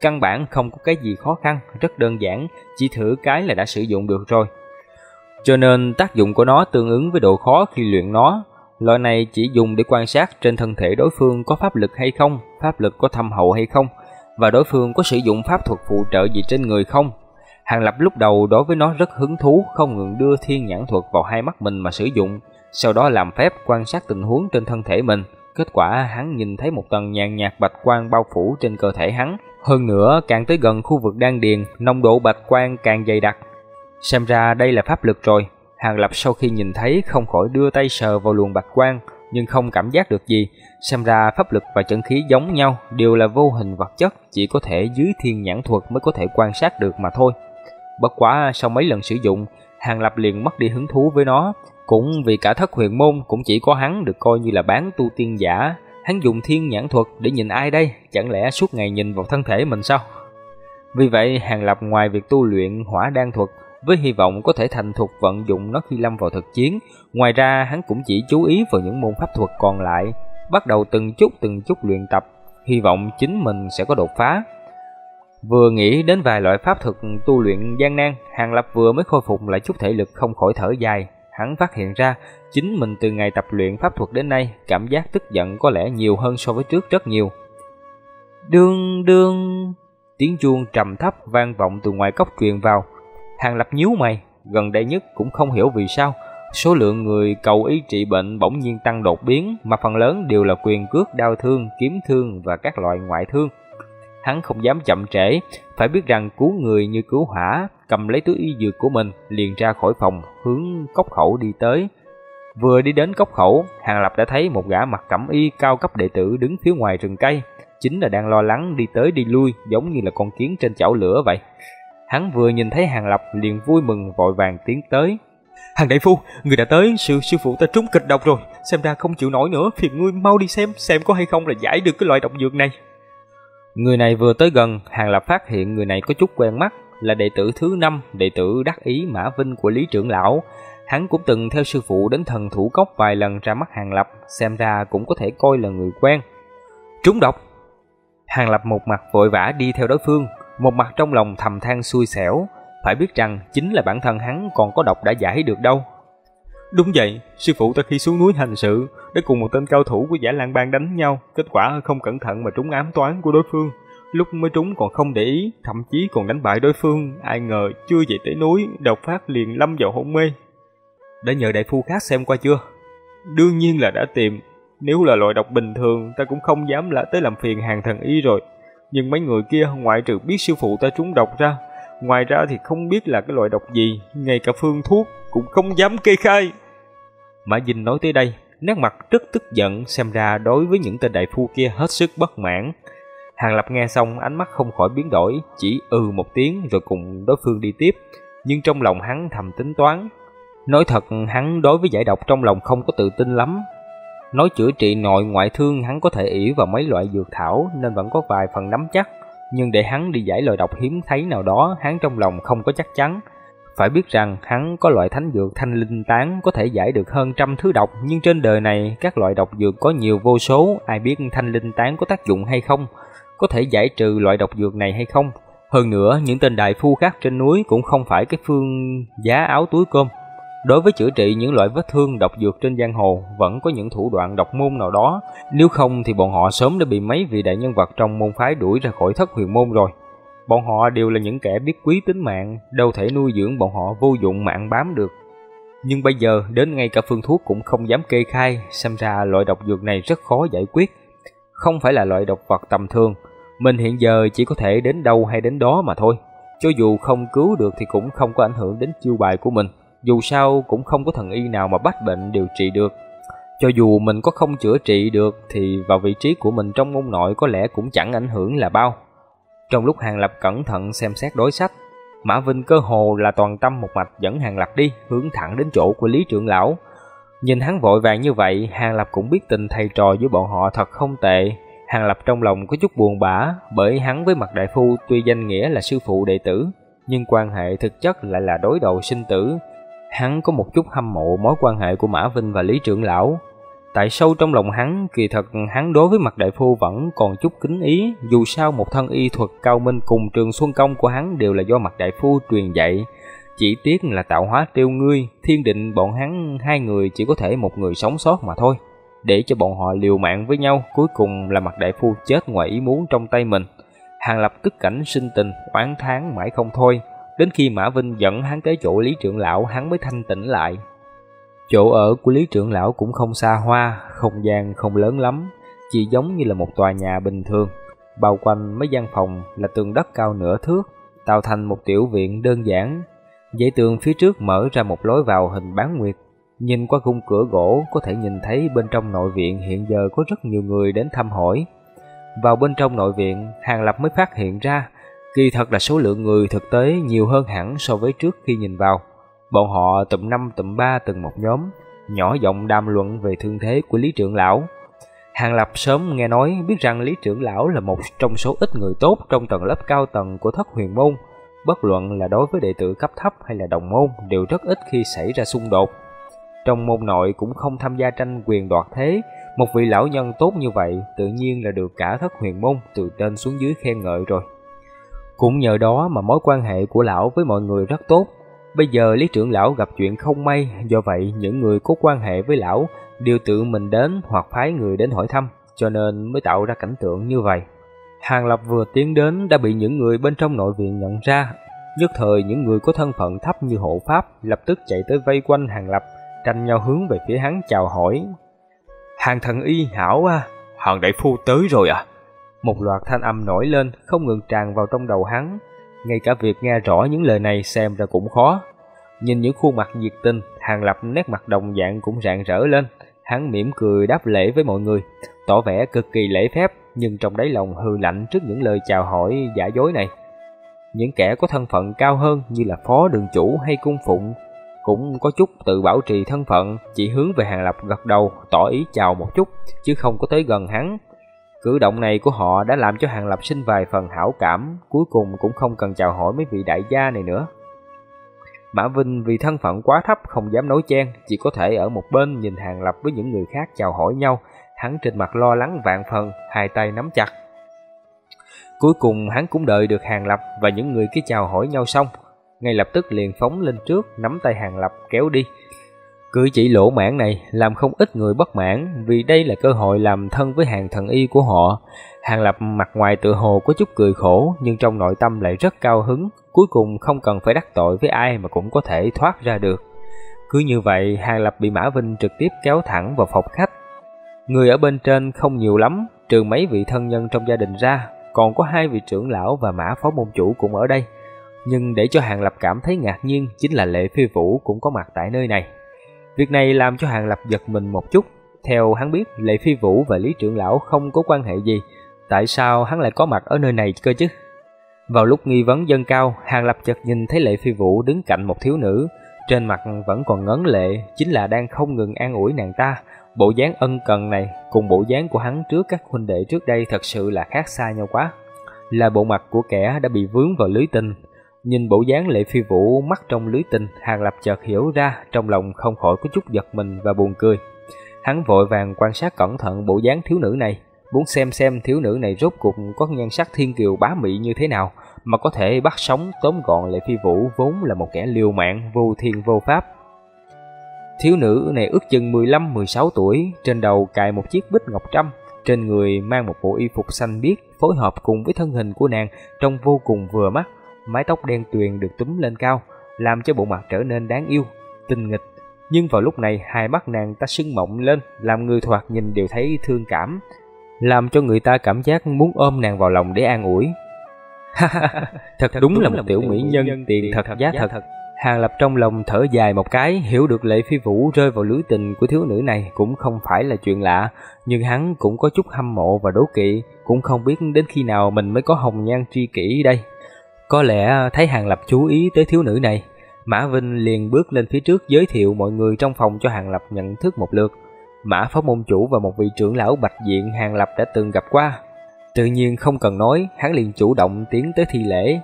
Speaker 1: Căn bản không có cái gì khó khăn, rất đơn giản, chỉ thử cái là đã sử dụng được rồi. Cho nên tác dụng của nó tương ứng với độ khó khi luyện nó. Loại này chỉ dùng để quan sát trên thân thể đối phương có pháp lực hay không, pháp lực có thâm hậu hay không, và đối phương có sử dụng pháp thuật phụ trợ gì trên người không. Hàng Lập lúc đầu đối với nó rất hứng thú, không ngừng đưa thiên nhãn thuật vào hai mắt mình mà sử dụng, sau đó làm phép quan sát tình huống trên thân thể mình. Kết quả hắn nhìn thấy một tầng nhàn nhạt bạch quang bao phủ trên cơ thể hắn. Hơn nữa, càng tới gần khu vực đan điền, nồng độ bạch quang càng dày đặc. Xem ra đây là pháp lực rồi. Hàng Lập sau khi nhìn thấy không khỏi đưa tay sờ vào luồng bạch quang, nhưng không cảm giác được gì. Xem ra pháp lực và chân khí giống nhau, đều là vô hình vật chất, chỉ có thể dưới thiên nhãn thuật mới có thể quan sát được mà thôi. Bất quá sau mấy lần sử dụng, Hàng Lập liền mất đi hứng thú với nó, cũng vì cả thất huyền môn cũng chỉ có hắn được coi như là bán tu tiên giả. Hắn dùng thiên nhãn thuật để nhìn ai đây, chẳng lẽ suốt ngày nhìn vào thân thể mình sao? Vì vậy, Hàng Lập ngoài việc tu luyện hỏa đan thuật, với hy vọng có thể thành thục vận dụng nó khi lâm vào thực chiến, ngoài ra hắn cũng chỉ chú ý vào những môn pháp thuật còn lại, bắt đầu từng chút từng chút luyện tập, hy vọng chính mình sẽ có đột phá. Vừa nghĩ đến vài loại pháp thuật tu luyện gian nan, Hàng Lập vừa mới khôi phục lại chút thể lực không khỏi thở dài. Hắn phát hiện ra, chính mình từ ngày tập luyện pháp thuật đến nay, cảm giác tức giận có lẽ nhiều hơn so với trước rất nhiều. Đương đương... Tiếng chuông trầm thấp vang vọng từ ngoài cốc truyền vào. Hàng Lập nhíu mày, gần đây nhất cũng không hiểu vì sao, số lượng người cầu ý trị bệnh bỗng nhiên tăng đột biến, mà phần lớn đều là quyền cước, đau thương, kiếm thương và các loại ngoại thương. Hắn không dám chậm trễ, phải biết rằng cứu người như cứu hỏa, cầm lấy túi y dược của mình, liền ra khỏi phòng, hướng cốc khẩu đi tới. Vừa đi đến cốc khẩu, Hàng Lập đã thấy một gã mặt cẩm y cao cấp đệ tử đứng phía ngoài rừng cây, chính là đang lo lắng đi tới đi lui, giống như là con kiến trên chảo lửa vậy. Hắn vừa nhìn thấy Hàng Lập liền vui mừng vội vàng tiến tới. Hàng đại phu, người đã tới, sư sư phụ ta trúng kịch độc rồi, xem ra không chịu nổi nữa, phiền ngươi mau đi xem, xem có hay không là giải được cái loại độc dược này. Người này vừa tới gần, Hàng Lập phát hiện người này có chút quen mắt, là đệ tử thứ năm, đệ tử đắc ý Mã Vinh của Lý trưởng lão. Hắn cũng từng theo sư phụ đến thần thủ cốc vài lần ra mắt Hàng Lập, xem ra cũng có thể coi là người quen. Trúng độc! Hàng Lập một mặt vội vã đi theo đối phương, một mặt trong lòng thầm than xui xẻo, phải biết rằng chính là bản thân hắn còn có độc đã giải được đâu. Đúng vậy, sư phụ ta khi xuống núi hành sự, đã cùng một tên cao thủ của giả lang bang đánh nhau, kết quả không cẩn thận mà trúng ám toán của đối phương. Lúc mới trúng còn không để ý, thậm chí còn đánh bại đối phương, ai ngờ chưa về tới núi, độc phát liền lâm vào hôn mê. Đã nhờ đại phu khác xem qua chưa? Đương nhiên là đã tìm, nếu là loại độc bình thường ta cũng không dám lạ tới làm phiền hàng thần y rồi. Nhưng mấy người kia ngoại trừ biết sư phụ ta trúng độc ra, ngoài ra thì không biết là cái loại độc gì, ngay cả phương thuốc cũng không dám kê khai. Mã Dinh nói tới đây, nét mặt rất tức giận, xem ra đối với những tên đại phu kia hết sức bất mãn. Hàng Lập nghe xong ánh mắt không khỏi biến đổi, chỉ ừ một tiếng rồi cùng đối phương đi tiếp, nhưng trong lòng hắn thầm tính toán. Nói thật, hắn đối với giải độc trong lòng không có tự tin lắm. Nói chữa trị nội ngoại thương hắn có thể ỷ vào mấy loại dược thảo nên vẫn có vài phần nắm chắc, nhưng để hắn đi giải loại độc hiếm thấy nào đó, hắn trong lòng không có chắc chắn. Phải biết rằng hắn có loại thánh dược thanh linh tán có thể giải được hơn trăm thứ độc, nhưng trên đời này các loại độc dược có nhiều vô số, ai biết thanh linh tán có tác dụng hay không, có thể giải trừ loại độc dược này hay không. Hơn nữa, những tên đại phu khác trên núi cũng không phải cái phương giá áo túi cơm. Đối với chữa trị những loại vết thương độc dược trên giang hồ, vẫn có những thủ đoạn độc môn nào đó, nếu không thì bọn họ sớm đã bị mấy vị đại nhân vật trong môn phái đuổi ra khỏi thất huyền môn rồi. Bọn họ đều là những kẻ biết quý tính mạng, đâu thể nuôi dưỡng bọn họ vô dụng mạng bám được. Nhưng bây giờ đến ngay cả phương thuốc cũng không dám kê khai, xem ra loại độc dược này rất khó giải quyết. Không phải là loại độc vật tầm thường, mình hiện giờ chỉ có thể đến đâu hay đến đó mà thôi. Cho dù không cứu được thì cũng không có ảnh hưởng đến chiêu bài của mình. Dù sao cũng không có thần y nào mà bắt bệnh điều trị được. Cho dù mình có không chữa trị được thì vào vị trí của mình trong môn nội có lẽ cũng chẳng ảnh hưởng là bao. Trong lúc Hàng Lập cẩn thận xem xét đối sách, Mã Vinh cơ hồ là toàn tâm một mạch dẫn Hàng Lập đi, hướng thẳng đến chỗ của Lý Trưởng Lão. Nhìn hắn vội vàng như vậy, Hàng Lập cũng biết tình thầy trò với bọn họ thật không tệ. Hàng Lập trong lòng có chút buồn bã, bởi hắn với mặt đại phu tuy danh nghĩa là sư phụ đệ tử, nhưng quan hệ thực chất lại là đối đầu sinh tử. Hắn có một chút hâm mộ mối quan hệ của Mã Vinh và Lý Trưởng Lão, Tại sâu trong lòng hắn, kỳ thật hắn đối với mặt đại phu vẫn còn chút kính ý, dù sao một thân y thuật cao minh cùng trường xuân công của hắn đều là do mặt đại phu truyền dạy. Chỉ tiếc là tạo hóa tiêu ngươi, thiên định bọn hắn hai người chỉ có thể một người sống sót mà thôi. Để cho bọn họ liều mạng với nhau, cuối cùng là mặt đại phu chết ngoài ý muốn trong tay mình. Hàng lập tức cảnh sinh tình, oán tháng mãi không thôi. Đến khi Mã Vinh dẫn hắn tới chỗ Lý Trưởng Lão, hắn mới thanh tĩnh lại. Chỗ ở của Lý trưởng lão cũng không xa hoa, không gian không lớn lắm, chỉ giống như là một tòa nhà bình thường. Bao quanh mấy gian phòng là tường đất cao nửa thước, tạo thành một tiểu viện đơn giản. Dãy tường phía trước mở ra một lối vào hình bán nguyệt. Nhìn qua khung cửa gỗ có thể nhìn thấy bên trong nội viện hiện giờ có rất nhiều người đến thăm hỏi. Vào bên trong nội viện, Hàng Lập mới phát hiện ra, kỳ thật là số lượng người thực tế nhiều hơn hẳn so với trước khi nhìn vào. Bọn họ tụm năm tụm ba từng một nhóm, nhỏ giọng đàm luận về thương thế của Lý Trưởng Lão. Hàng Lập sớm nghe nói biết rằng Lý Trưởng Lão là một trong số ít người tốt trong tầng lớp cao tầng của thất huyền môn. Bất luận là đối với đệ tử cấp thấp hay là đồng môn đều rất ít khi xảy ra xung đột. Trong môn nội cũng không tham gia tranh quyền đoạt thế, một vị lão nhân tốt như vậy tự nhiên là được cả thất huyền môn từ trên xuống dưới khen ngợi rồi. Cũng nhờ đó mà mối quan hệ của lão với mọi người rất tốt, Bây giờ Lý trưởng lão gặp chuyện không may, do vậy những người có quan hệ với lão đều tự mình đến hoặc phái người đến hỏi thăm, cho nên mới tạo ra cảnh tượng như vậy. Hàng Lập vừa tiến đến đã bị những người bên trong nội viện nhận ra. Nhất thời những người có thân phận thấp như hộ pháp lập tức chạy tới vây quanh Hàng Lập, tranh nhau hướng về phía hắn chào hỏi. Hàng thần y hảo à, hoàng đại phu tới rồi à? Một loạt thanh âm nổi lên, không ngừng tràn vào trong đầu hắn, ngay cả việc nghe rõ những lời này xem ra cũng khó. Nhìn những khuôn mặt nhiệt tình, Hàng Lập nét mặt đồng dạng cũng rạng rỡ lên. Hắn mỉm cười đáp lễ với mọi người, tỏ vẻ cực kỳ lễ phép, nhưng trong đáy lòng hư lạnh trước những lời chào hỏi giả dối này. Những kẻ có thân phận cao hơn như là phó đường chủ hay cung phụng cũng có chút tự bảo trì thân phận, chỉ hướng về Hàng Lập gật đầu, tỏ ý chào một chút, chứ không có tới gần hắn, Cử động này của họ đã làm cho Hàng Lập sinh vài phần hảo cảm, cuối cùng cũng không cần chào hỏi mấy vị đại gia này nữa. Mã Vinh vì thân phận quá thấp không dám nói chen, chỉ có thể ở một bên nhìn Hàng Lập với những người khác chào hỏi nhau, hắn trên mặt lo lắng vạn phần, hai tay nắm chặt. Cuối cùng hắn cũng đợi được Hàng Lập và những người kia chào hỏi nhau xong, ngay lập tức liền phóng lên trước, nắm tay Hàng Lập kéo đi, Cử chỉ lỗ mãn này làm không ít người bất mãn vì đây là cơ hội làm thân với hàng thần y của họ. Hàng Lập mặt ngoài tự hồ có chút cười khổ nhưng trong nội tâm lại rất cao hứng, cuối cùng không cần phải đắc tội với ai mà cũng có thể thoát ra được. Cứ như vậy, Hàng Lập bị Mã Vinh trực tiếp kéo thẳng vào phòng khách. Người ở bên trên không nhiều lắm, trừ mấy vị thân nhân trong gia đình ra, còn có hai vị trưởng lão và Mã Phó Môn Chủ cũng ở đây. Nhưng để cho Hàng Lập cảm thấy ngạc nhiên chính là Lệ Phi Vũ cũng có mặt tại nơi này. Việc này làm cho Hàng Lập giật mình một chút. Theo hắn biết, Lệ Phi Vũ và Lý Trưởng Lão không có quan hệ gì. Tại sao hắn lại có mặt ở nơi này cơ chứ? Vào lúc nghi vấn dâng cao, Hàng Lập chợt nhìn thấy Lệ Phi Vũ đứng cạnh một thiếu nữ. Trên mặt vẫn còn ngấn lệ, chính là đang không ngừng an ủi nàng ta. Bộ dáng ân cần này cùng bộ dáng của hắn trước các huynh đệ trước đây thật sự là khác xa nhau quá. Là bộ mặt của kẻ đã bị vướng vào lưới tình, Nhìn bộ dáng lệ phi vũ mắt trong lưới tình, Hàng Lập chợt hiểu ra, trong lòng không khỏi có chút giật mình và buồn cười. Hắn vội vàng quan sát cẩn thận bộ dáng thiếu nữ này, muốn xem xem thiếu nữ này rốt cuộc có nhan sắc thiên kiều bá mị như thế nào, mà có thể bắt sống tóm gọn lệ phi vũ vốn là một kẻ liều mạng, vô thiên vô pháp. Thiếu nữ này ước chừng 15-16 tuổi, trên đầu cài một chiếc bích ngọc trăm, trên người mang một bộ y phục xanh biếc phối hợp cùng với thân hình của nàng trông vô cùng vừa mắt mái tóc đen tuyền được túm lên cao, làm cho bộ mặt trở nên đáng yêu, tinh nghịch. Nhưng vào lúc này, hai mắt nàng ta sưng mộng lên, làm người thoạt nhìn đều thấy thương cảm, làm cho người ta cảm giác muốn ôm nàng vào lòng để an ủi. thật đúng là một tiểu mỹ nhân tiền thật giá thật. Hàng Lập trong lòng thở dài một cái, hiểu được Lệ Phi Vũ rơi vào lưới tình của thiếu nữ này cũng không phải là chuyện lạ, nhưng hắn cũng có chút hâm mộ và đố kỵ, cũng không biết đến khi nào mình mới có hồng nhan tri kỷ đây. Có lẽ à, thấy Hàng Lập chú ý tới thiếu nữ này, Mã Vinh liền bước lên phía trước giới thiệu mọi người trong phòng cho Hàng Lập nhận thức một lượt. Mã Phó Môn Chủ và một vị trưởng lão Bạch Diện Hàng Lập đã từng gặp qua. Tự nhiên không cần nói, hắn liền chủ động tiến tới thi lễ.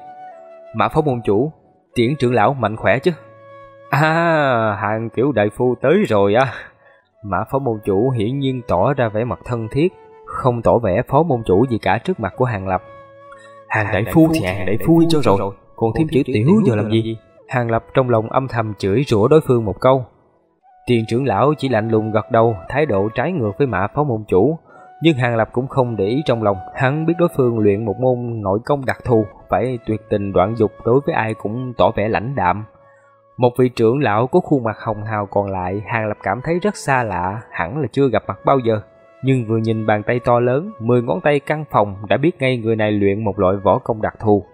Speaker 1: Mã Phó Môn Chủ, tiễn trưởng lão mạnh khỏe chứ? À, hàng kiểu đại phu tới rồi á. Mã Phó Môn Chủ hiển nhiên tỏ ra vẻ mặt thân thiết, không tỏ vẻ Phó Môn Chủ gì cả trước mặt của Hàng Lập. Hàng đại phu thì hàng đại phu cho rồi, còn thêm chữ tiểu giờ làm gì? Hàng Lập trong lòng âm thầm chửi rủa đối phương một câu. Tiền trưởng lão chỉ lạnh lùng gật đầu, thái độ trái ngược với mã phó môn chủ. Nhưng Hàng Lập cũng không để ý trong lòng, hắn biết đối phương luyện một môn nội công đặc thù, phải tuyệt tình đoạn dục đối với ai cũng tỏ vẻ lãnh đạm. Một vị trưởng lão có khuôn mặt hồng hào còn lại, Hàng Lập cảm thấy rất xa lạ, hẳn là chưa gặp mặt bao giờ. Nhưng vừa nhìn bàn tay to lớn, 10 ngón tay căng phòng đã biết ngay người này luyện một loại võ công đặc thù.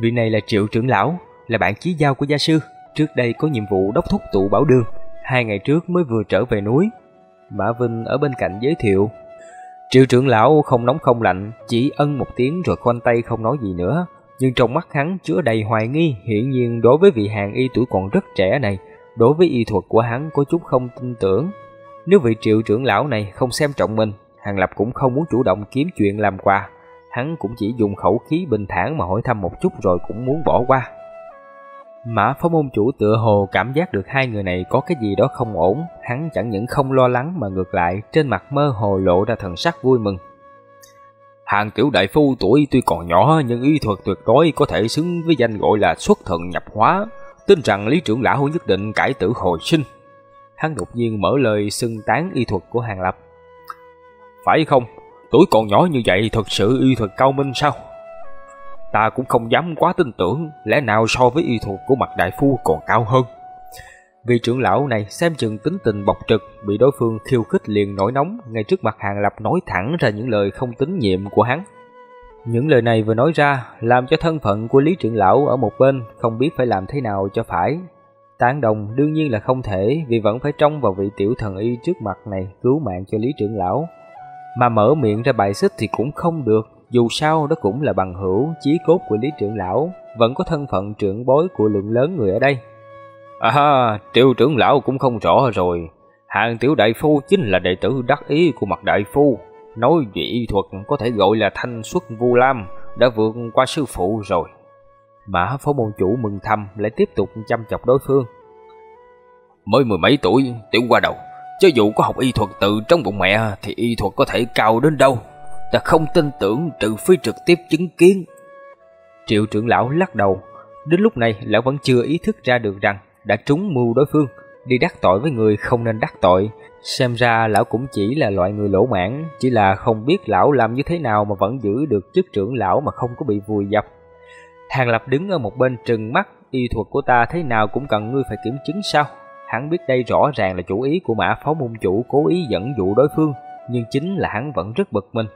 Speaker 1: Vị này là triệu trưởng lão, là bạn chí giao của gia sư, trước đây có nhiệm vụ đốc thúc tụ bảo đường, hai ngày trước mới vừa trở về núi. Mã Vinh ở bên cạnh giới thiệu. Triệu trưởng lão không nóng không lạnh, chỉ ân một tiếng rồi khoanh tay không nói gì nữa. Nhưng trong mắt hắn chứa đầy hoài nghi, hiển nhiên đối với vị hàng y tuổi còn rất trẻ này, đối với y thuật của hắn có chút không tin tưởng. Nếu vị triệu trưởng lão này không xem trọng mình, Hàng Lập cũng không muốn chủ động kiếm chuyện làm quà. Hắn cũng chỉ dùng khẩu khí bình thản mà hỏi thăm một chút rồi cũng muốn bỏ qua. Mã phó môn chủ tựa hồ cảm giác được hai người này có cái gì đó không ổn, hắn chẳng những không lo lắng mà ngược lại trên mặt mơ hồ lộ ra thần sắc vui mừng. Hàng tiểu đại phu tuổi tuy còn nhỏ nhưng y thuật tuyệt đối có thể xứng với danh gọi là xuất thần nhập hóa, tin rằng lý trưởng lão nhất định cải tử hồi sinh. Hắn đột nhiên mở lời xưng tán y thuật của Hàng Lập. Phải không? Tuổi còn nhỏ như vậy thật sự y thuật cao minh sao? ta cũng không dám quá tin tưởng, lẽ nào so với y thuật của mặt đại phu còn cao hơn. Vị trưởng lão này xem chừng tính tình bộc trực, bị đối phương khiêu khích liền nổi nóng, ngay trước mặt Hàng Lập nói thẳng ra những lời không tín nhiệm của hắn. Những lời này vừa nói ra, làm cho thân phận của Lý trưởng lão ở một bên không biết phải làm thế nào cho phải. Tán đồng đương nhiên là không thể, vì vẫn phải trông vào vị tiểu thần y trước mặt này cứu mạng cho Lý trưởng lão. Mà mở miệng ra bài xích thì cũng không được, dù sao đó cũng là bằng hữu, chí cốt của Lý trưởng lão, vẫn có thân phận trưởng bối của lượng lớn người ở đây. À, triệu trưởng lão cũng không rõ rồi. Hàng tiểu đại phu chính là đệ tử đắc ý của mặt đại phu. Nói về y thuật có thể gọi là thanh xuất vu lam, đã vượt qua sư phụ rồi. Mã phó môn chủ mừng thầm lại tiếp tục chăm chọc đối phương. Mới mười mấy tuổi, tiểu qua đầu. Cho dù có học y thuật từ trong bụng mẹ thì y thuật có thể cao đến đâu. Ta không tin tưởng trừ phi trực tiếp chứng kiến. Triệu trưởng lão lắc đầu. Đến lúc này lão vẫn chưa ý thức ra được rằng đã trúng mưu đối phương. Đi đắc tội với người không nên đắc tội. Xem ra lão cũng chỉ là loại người lỗ mãn. Chỉ là không biết lão làm như thế nào mà vẫn giữ được chức trưởng lão mà không có bị vùi dập. Hàng Lập đứng ở một bên trừng mắt. Y thuật của ta thế nào cũng cần ngươi phải kiểm chứng sao? Hắn biết đây rõ ràng là chủ ý của mã phó môn chủ cố ý dẫn dụ đối phương. Nhưng chính là hắn vẫn rất bực mình.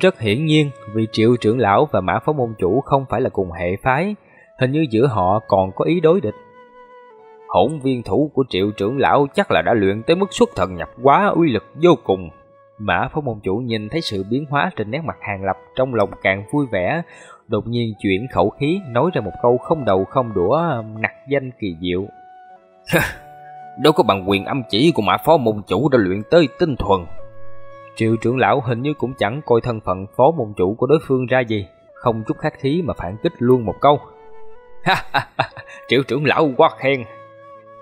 Speaker 1: Rất hiển nhiên, vì triệu trưởng lão và mã phó môn chủ không phải là cùng hệ phái, hình như giữa họ còn có ý đối địch. Hỗn viên thủ của triệu trưởng lão chắc là đã luyện tới mức xuất thần nhập quá uy lực vô cùng. Mã phó môn chủ nhìn thấy sự biến hóa trên nét mặt hàng lập trong lòng càng vui vẻ, đột nhiên chuyển khẩu khí nói ra một câu không đầu không đũa nặc danh kỳ diệu. Đâu có bằng quyền âm chỉ của mã phó môn chủ đã luyện tới tinh thuần, Triệu trưởng lão hình như cũng chẳng coi thân phận phó môn chủ của đối phương ra gì, không chút khách khí mà phản kích luôn một câu. Triệu trưởng lão quá khen.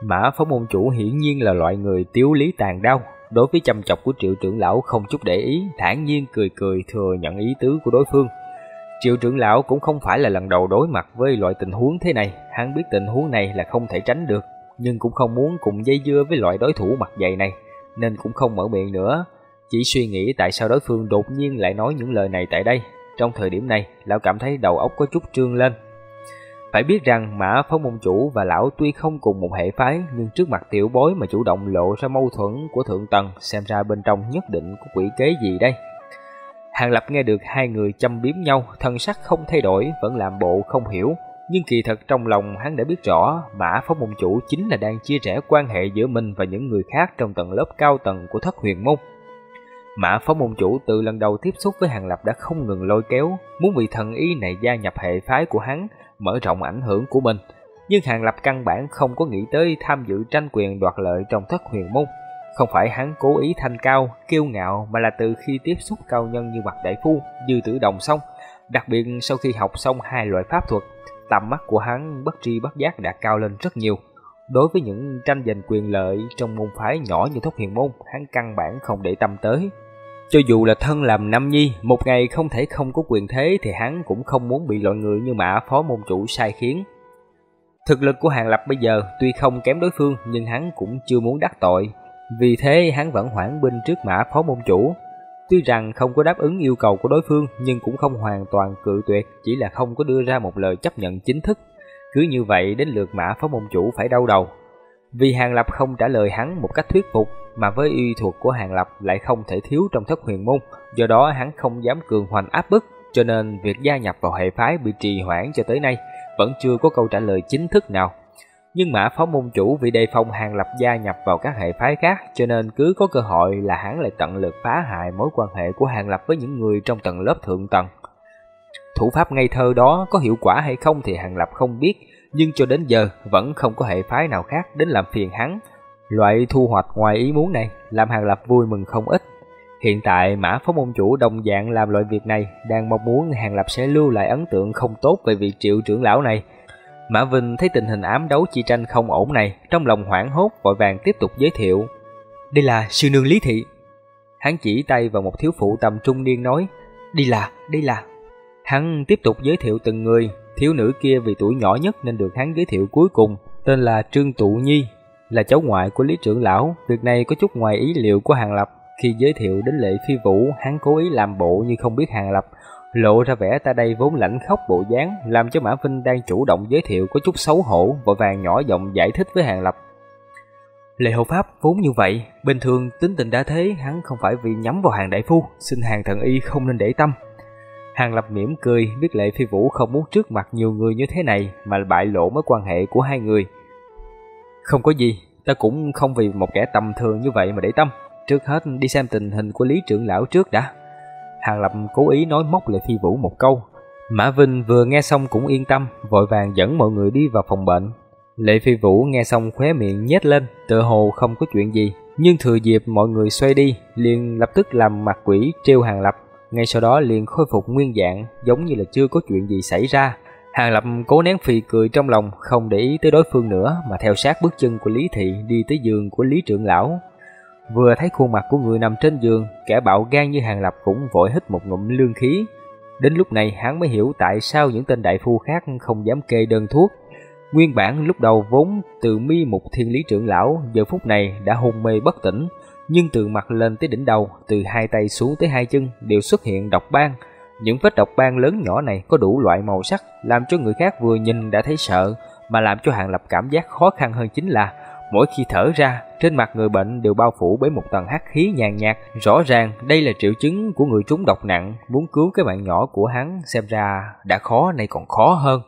Speaker 1: Mã phó môn chủ hiển nhiên là loại người tiếu lý tàn đau, đối với chăm chọc của triệu trưởng lão không chút để ý, thản nhiên cười cười thừa nhận ý tứ của đối phương. Triệu trưởng lão cũng không phải là lần đầu đối mặt với loại tình huống thế này, hắn biết tình huống này là không thể tránh được, nhưng cũng không muốn cùng dây dưa với loại đối thủ mặt dày này, nên cũng không mở miệng nữa, chỉ suy nghĩ tại sao đối phương đột nhiên lại nói những lời này tại đây. Trong thời điểm này, lão cảm thấy đầu óc có chút trương lên. Phải biết rằng Mã Phong Môn Chủ và lão tuy không cùng một hệ phái, nhưng trước mặt tiểu bối mà chủ động lộ ra mâu thuẫn của Thượng Tầng, xem ra bên trong nhất định có quỷ kế gì đây. Hàng Lập nghe được hai người châm biếm nhau, thần sắc không thay đổi, vẫn làm bộ không hiểu. Nhưng kỳ thật trong lòng hắn đã biết rõ Mã Phó Môn Chủ chính là đang chia rẽ quan hệ giữa mình và những người khác trong tầng lớp cao tầng của thất huyền môn. Mã Phó Môn Chủ từ lần đầu tiếp xúc với Hàng Lập đã không ngừng lôi kéo, muốn vị thần y này gia nhập hệ phái của hắn, mở rộng ảnh hưởng của mình. Nhưng Hàng Lập căn bản không có nghĩ tới tham dự tranh quyền đoạt lợi trong thất huyền môn. Không phải hắn cố ý thanh cao, kiêu ngạo mà là từ khi tiếp xúc cao nhân như Mặt Đại Phu, Dư Tử Đồng xong. Đặc biệt sau khi học xong hai loại pháp thuật, tầm mắt của hắn bất tri bất giác đã cao lên rất nhiều. Đối với những tranh giành quyền lợi trong môn phái nhỏ như Thất hiền Môn, hắn căn bản không để tâm tới. Cho dù là thân làm nam nhi, một ngày không thể không có quyền thế thì hắn cũng không muốn bị loại người như mã phó môn chủ sai khiến. Thực lực của Hàng Lập bây giờ tuy không kém đối phương nhưng hắn cũng chưa muốn đắc tội. Vì thế hắn vẫn hoãn binh trước mã phó môn chủ. Tuy rằng không có đáp ứng yêu cầu của đối phương nhưng cũng không hoàn toàn cự tuyệt, chỉ là không có đưa ra một lời chấp nhận chính thức. Cứ như vậy đến lượt mã phó môn chủ phải đau đầu. Vì Hàng Lập không trả lời hắn một cách thuyết phục mà với uy thuật của Hàng Lập lại không thể thiếu trong thất huyền môn, do đó hắn không dám cường hoành áp bức, cho nên việc gia nhập vào hệ phái bị trì hoãn cho tới nay, vẫn chưa có câu trả lời chính thức nào. Nhưng mã phó môn chủ vì đề phòng Hàng Lập gia nhập vào các hệ phái khác, cho nên cứ có cơ hội là hắn lại tận lực phá hại mối quan hệ của Hàng Lập với những người trong tầng lớp thượng tầng. Thủ pháp ngây thơ đó có hiệu quả hay không thì Hàng Lập không biết, nhưng cho đến giờ vẫn không có hệ phái nào khác đến làm phiền hắn. Loại thu hoạch ngoài ý muốn này làm Hàng Lập vui mừng không ít. Hiện tại Mã Phó Môn Chủ đồng dạng làm loại việc này đang mong muốn Hàng Lập sẽ lưu lại ấn tượng không tốt về vị triệu trưởng lão này. Mã Vinh thấy tình hình ám đấu chi tranh không ổn này, trong lòng hoảng hốt vội vàng tiếp tục giới thiệu. Đây là sư nương Lý Thị. Hắn chỉ tay vào một thiếu phụ tầm trung niên nói, đi là, đây là. Hắn tiếp tục giới thiệu từng người, thiếu nữ kia vì tuổi nhỏ nhất nên được hắn giới thiệu cuối cùng, tên là Trương Tụ Nhi, là cháu ngoại của Lý trưởng lão. Việc này có chút ngoài ý liệu của Hàng Lập. Khi giới thiệu đến Lệ Phi Vũ, hắn cố ý làm bộ như không biết Hàng Lập, lộ ra vẻ ta đây vốn lãnh khóc bộ dáng, làm cho Mã Vinh đang chủ động giới thiệu có chút xấu hổ, vội vàng nhỏ giọng giải thích với Hàng Lập. Lệ hộ pháp vốn như vậy, bình thường tính tình đã thế, hắn không phải vì nhắm vào hàng đại phu, xin hàng thần y không nên để tâm. Hàng Lập mỉm cười, biết Lệ Phi Vũ không muốn trước mặt nhiều người như thế này mà bại lộ mối quan hệ của hai người. Không có gì, ta cũng không vì một kẻ tầm thường như vậy mà để tâm. Trước hết đi xem tình hình của Lý trưởng lão trước đã. Hàng Lập cố ý nói móc Lệ Phi Vũ một câu. Mã Vinh vừa nghe xong cũng yên tâm, vội vàng dẫn mọi người đi vào phòng bệnh. Lệ Phi Vũ nghe xong khóe miệng nhếch lên, tựa hồ không có chuyện gì. Nhưng thừa dịp mọi người xoay đi, liền lập tức làm mặt quỷ trêu Hàng Lập. Ngay sau đó liền khôi phục nguyên dạng, giống như là chưa có chuyện gì xảy ra. Hàng Lập cố nén phì cười trong lòng, không để ý tới đối phương nữa, mà theo sát bước chân của Lý Thị đi tới giường của Lý Trưởng Lão. Vừa thấy khuôn mặt của người nằm trên giường, kẻ bạo gan như Hàng Lập cũng vội hít một ngụm lương khí. Đến lúc này hắn mới hiểu tại sao những tên đại phu khác không dám kê đơn thuốc. Nguyên bản lúc đầu vốn từ mi mục thiên lý trưởng lão, giờ phút này đã hôn mê bất tỉnh, nhưng từ mặt lên tới đỉnh đầu, từ hai tay xuống tới hai chân đều xuất hiện độc ban. Những vết độc ban lớn nhỏ này có đủ loại màu sắc, làm cho người khác vừa nhìn đã thấy sợ, mà làm cho Hàng Lập cảm giác khó khăn hơn chính là mỗi khi thở ra, trên mặt người bệnh đều bao phủ bởi một tầng hắc khí nhàn nhạt. Rõ ràng đây là triệu chứng của người trúng độc nặng, muốn cứu cái mạng nhỏ của hắn xem ra đã khó nay còn khó hơn.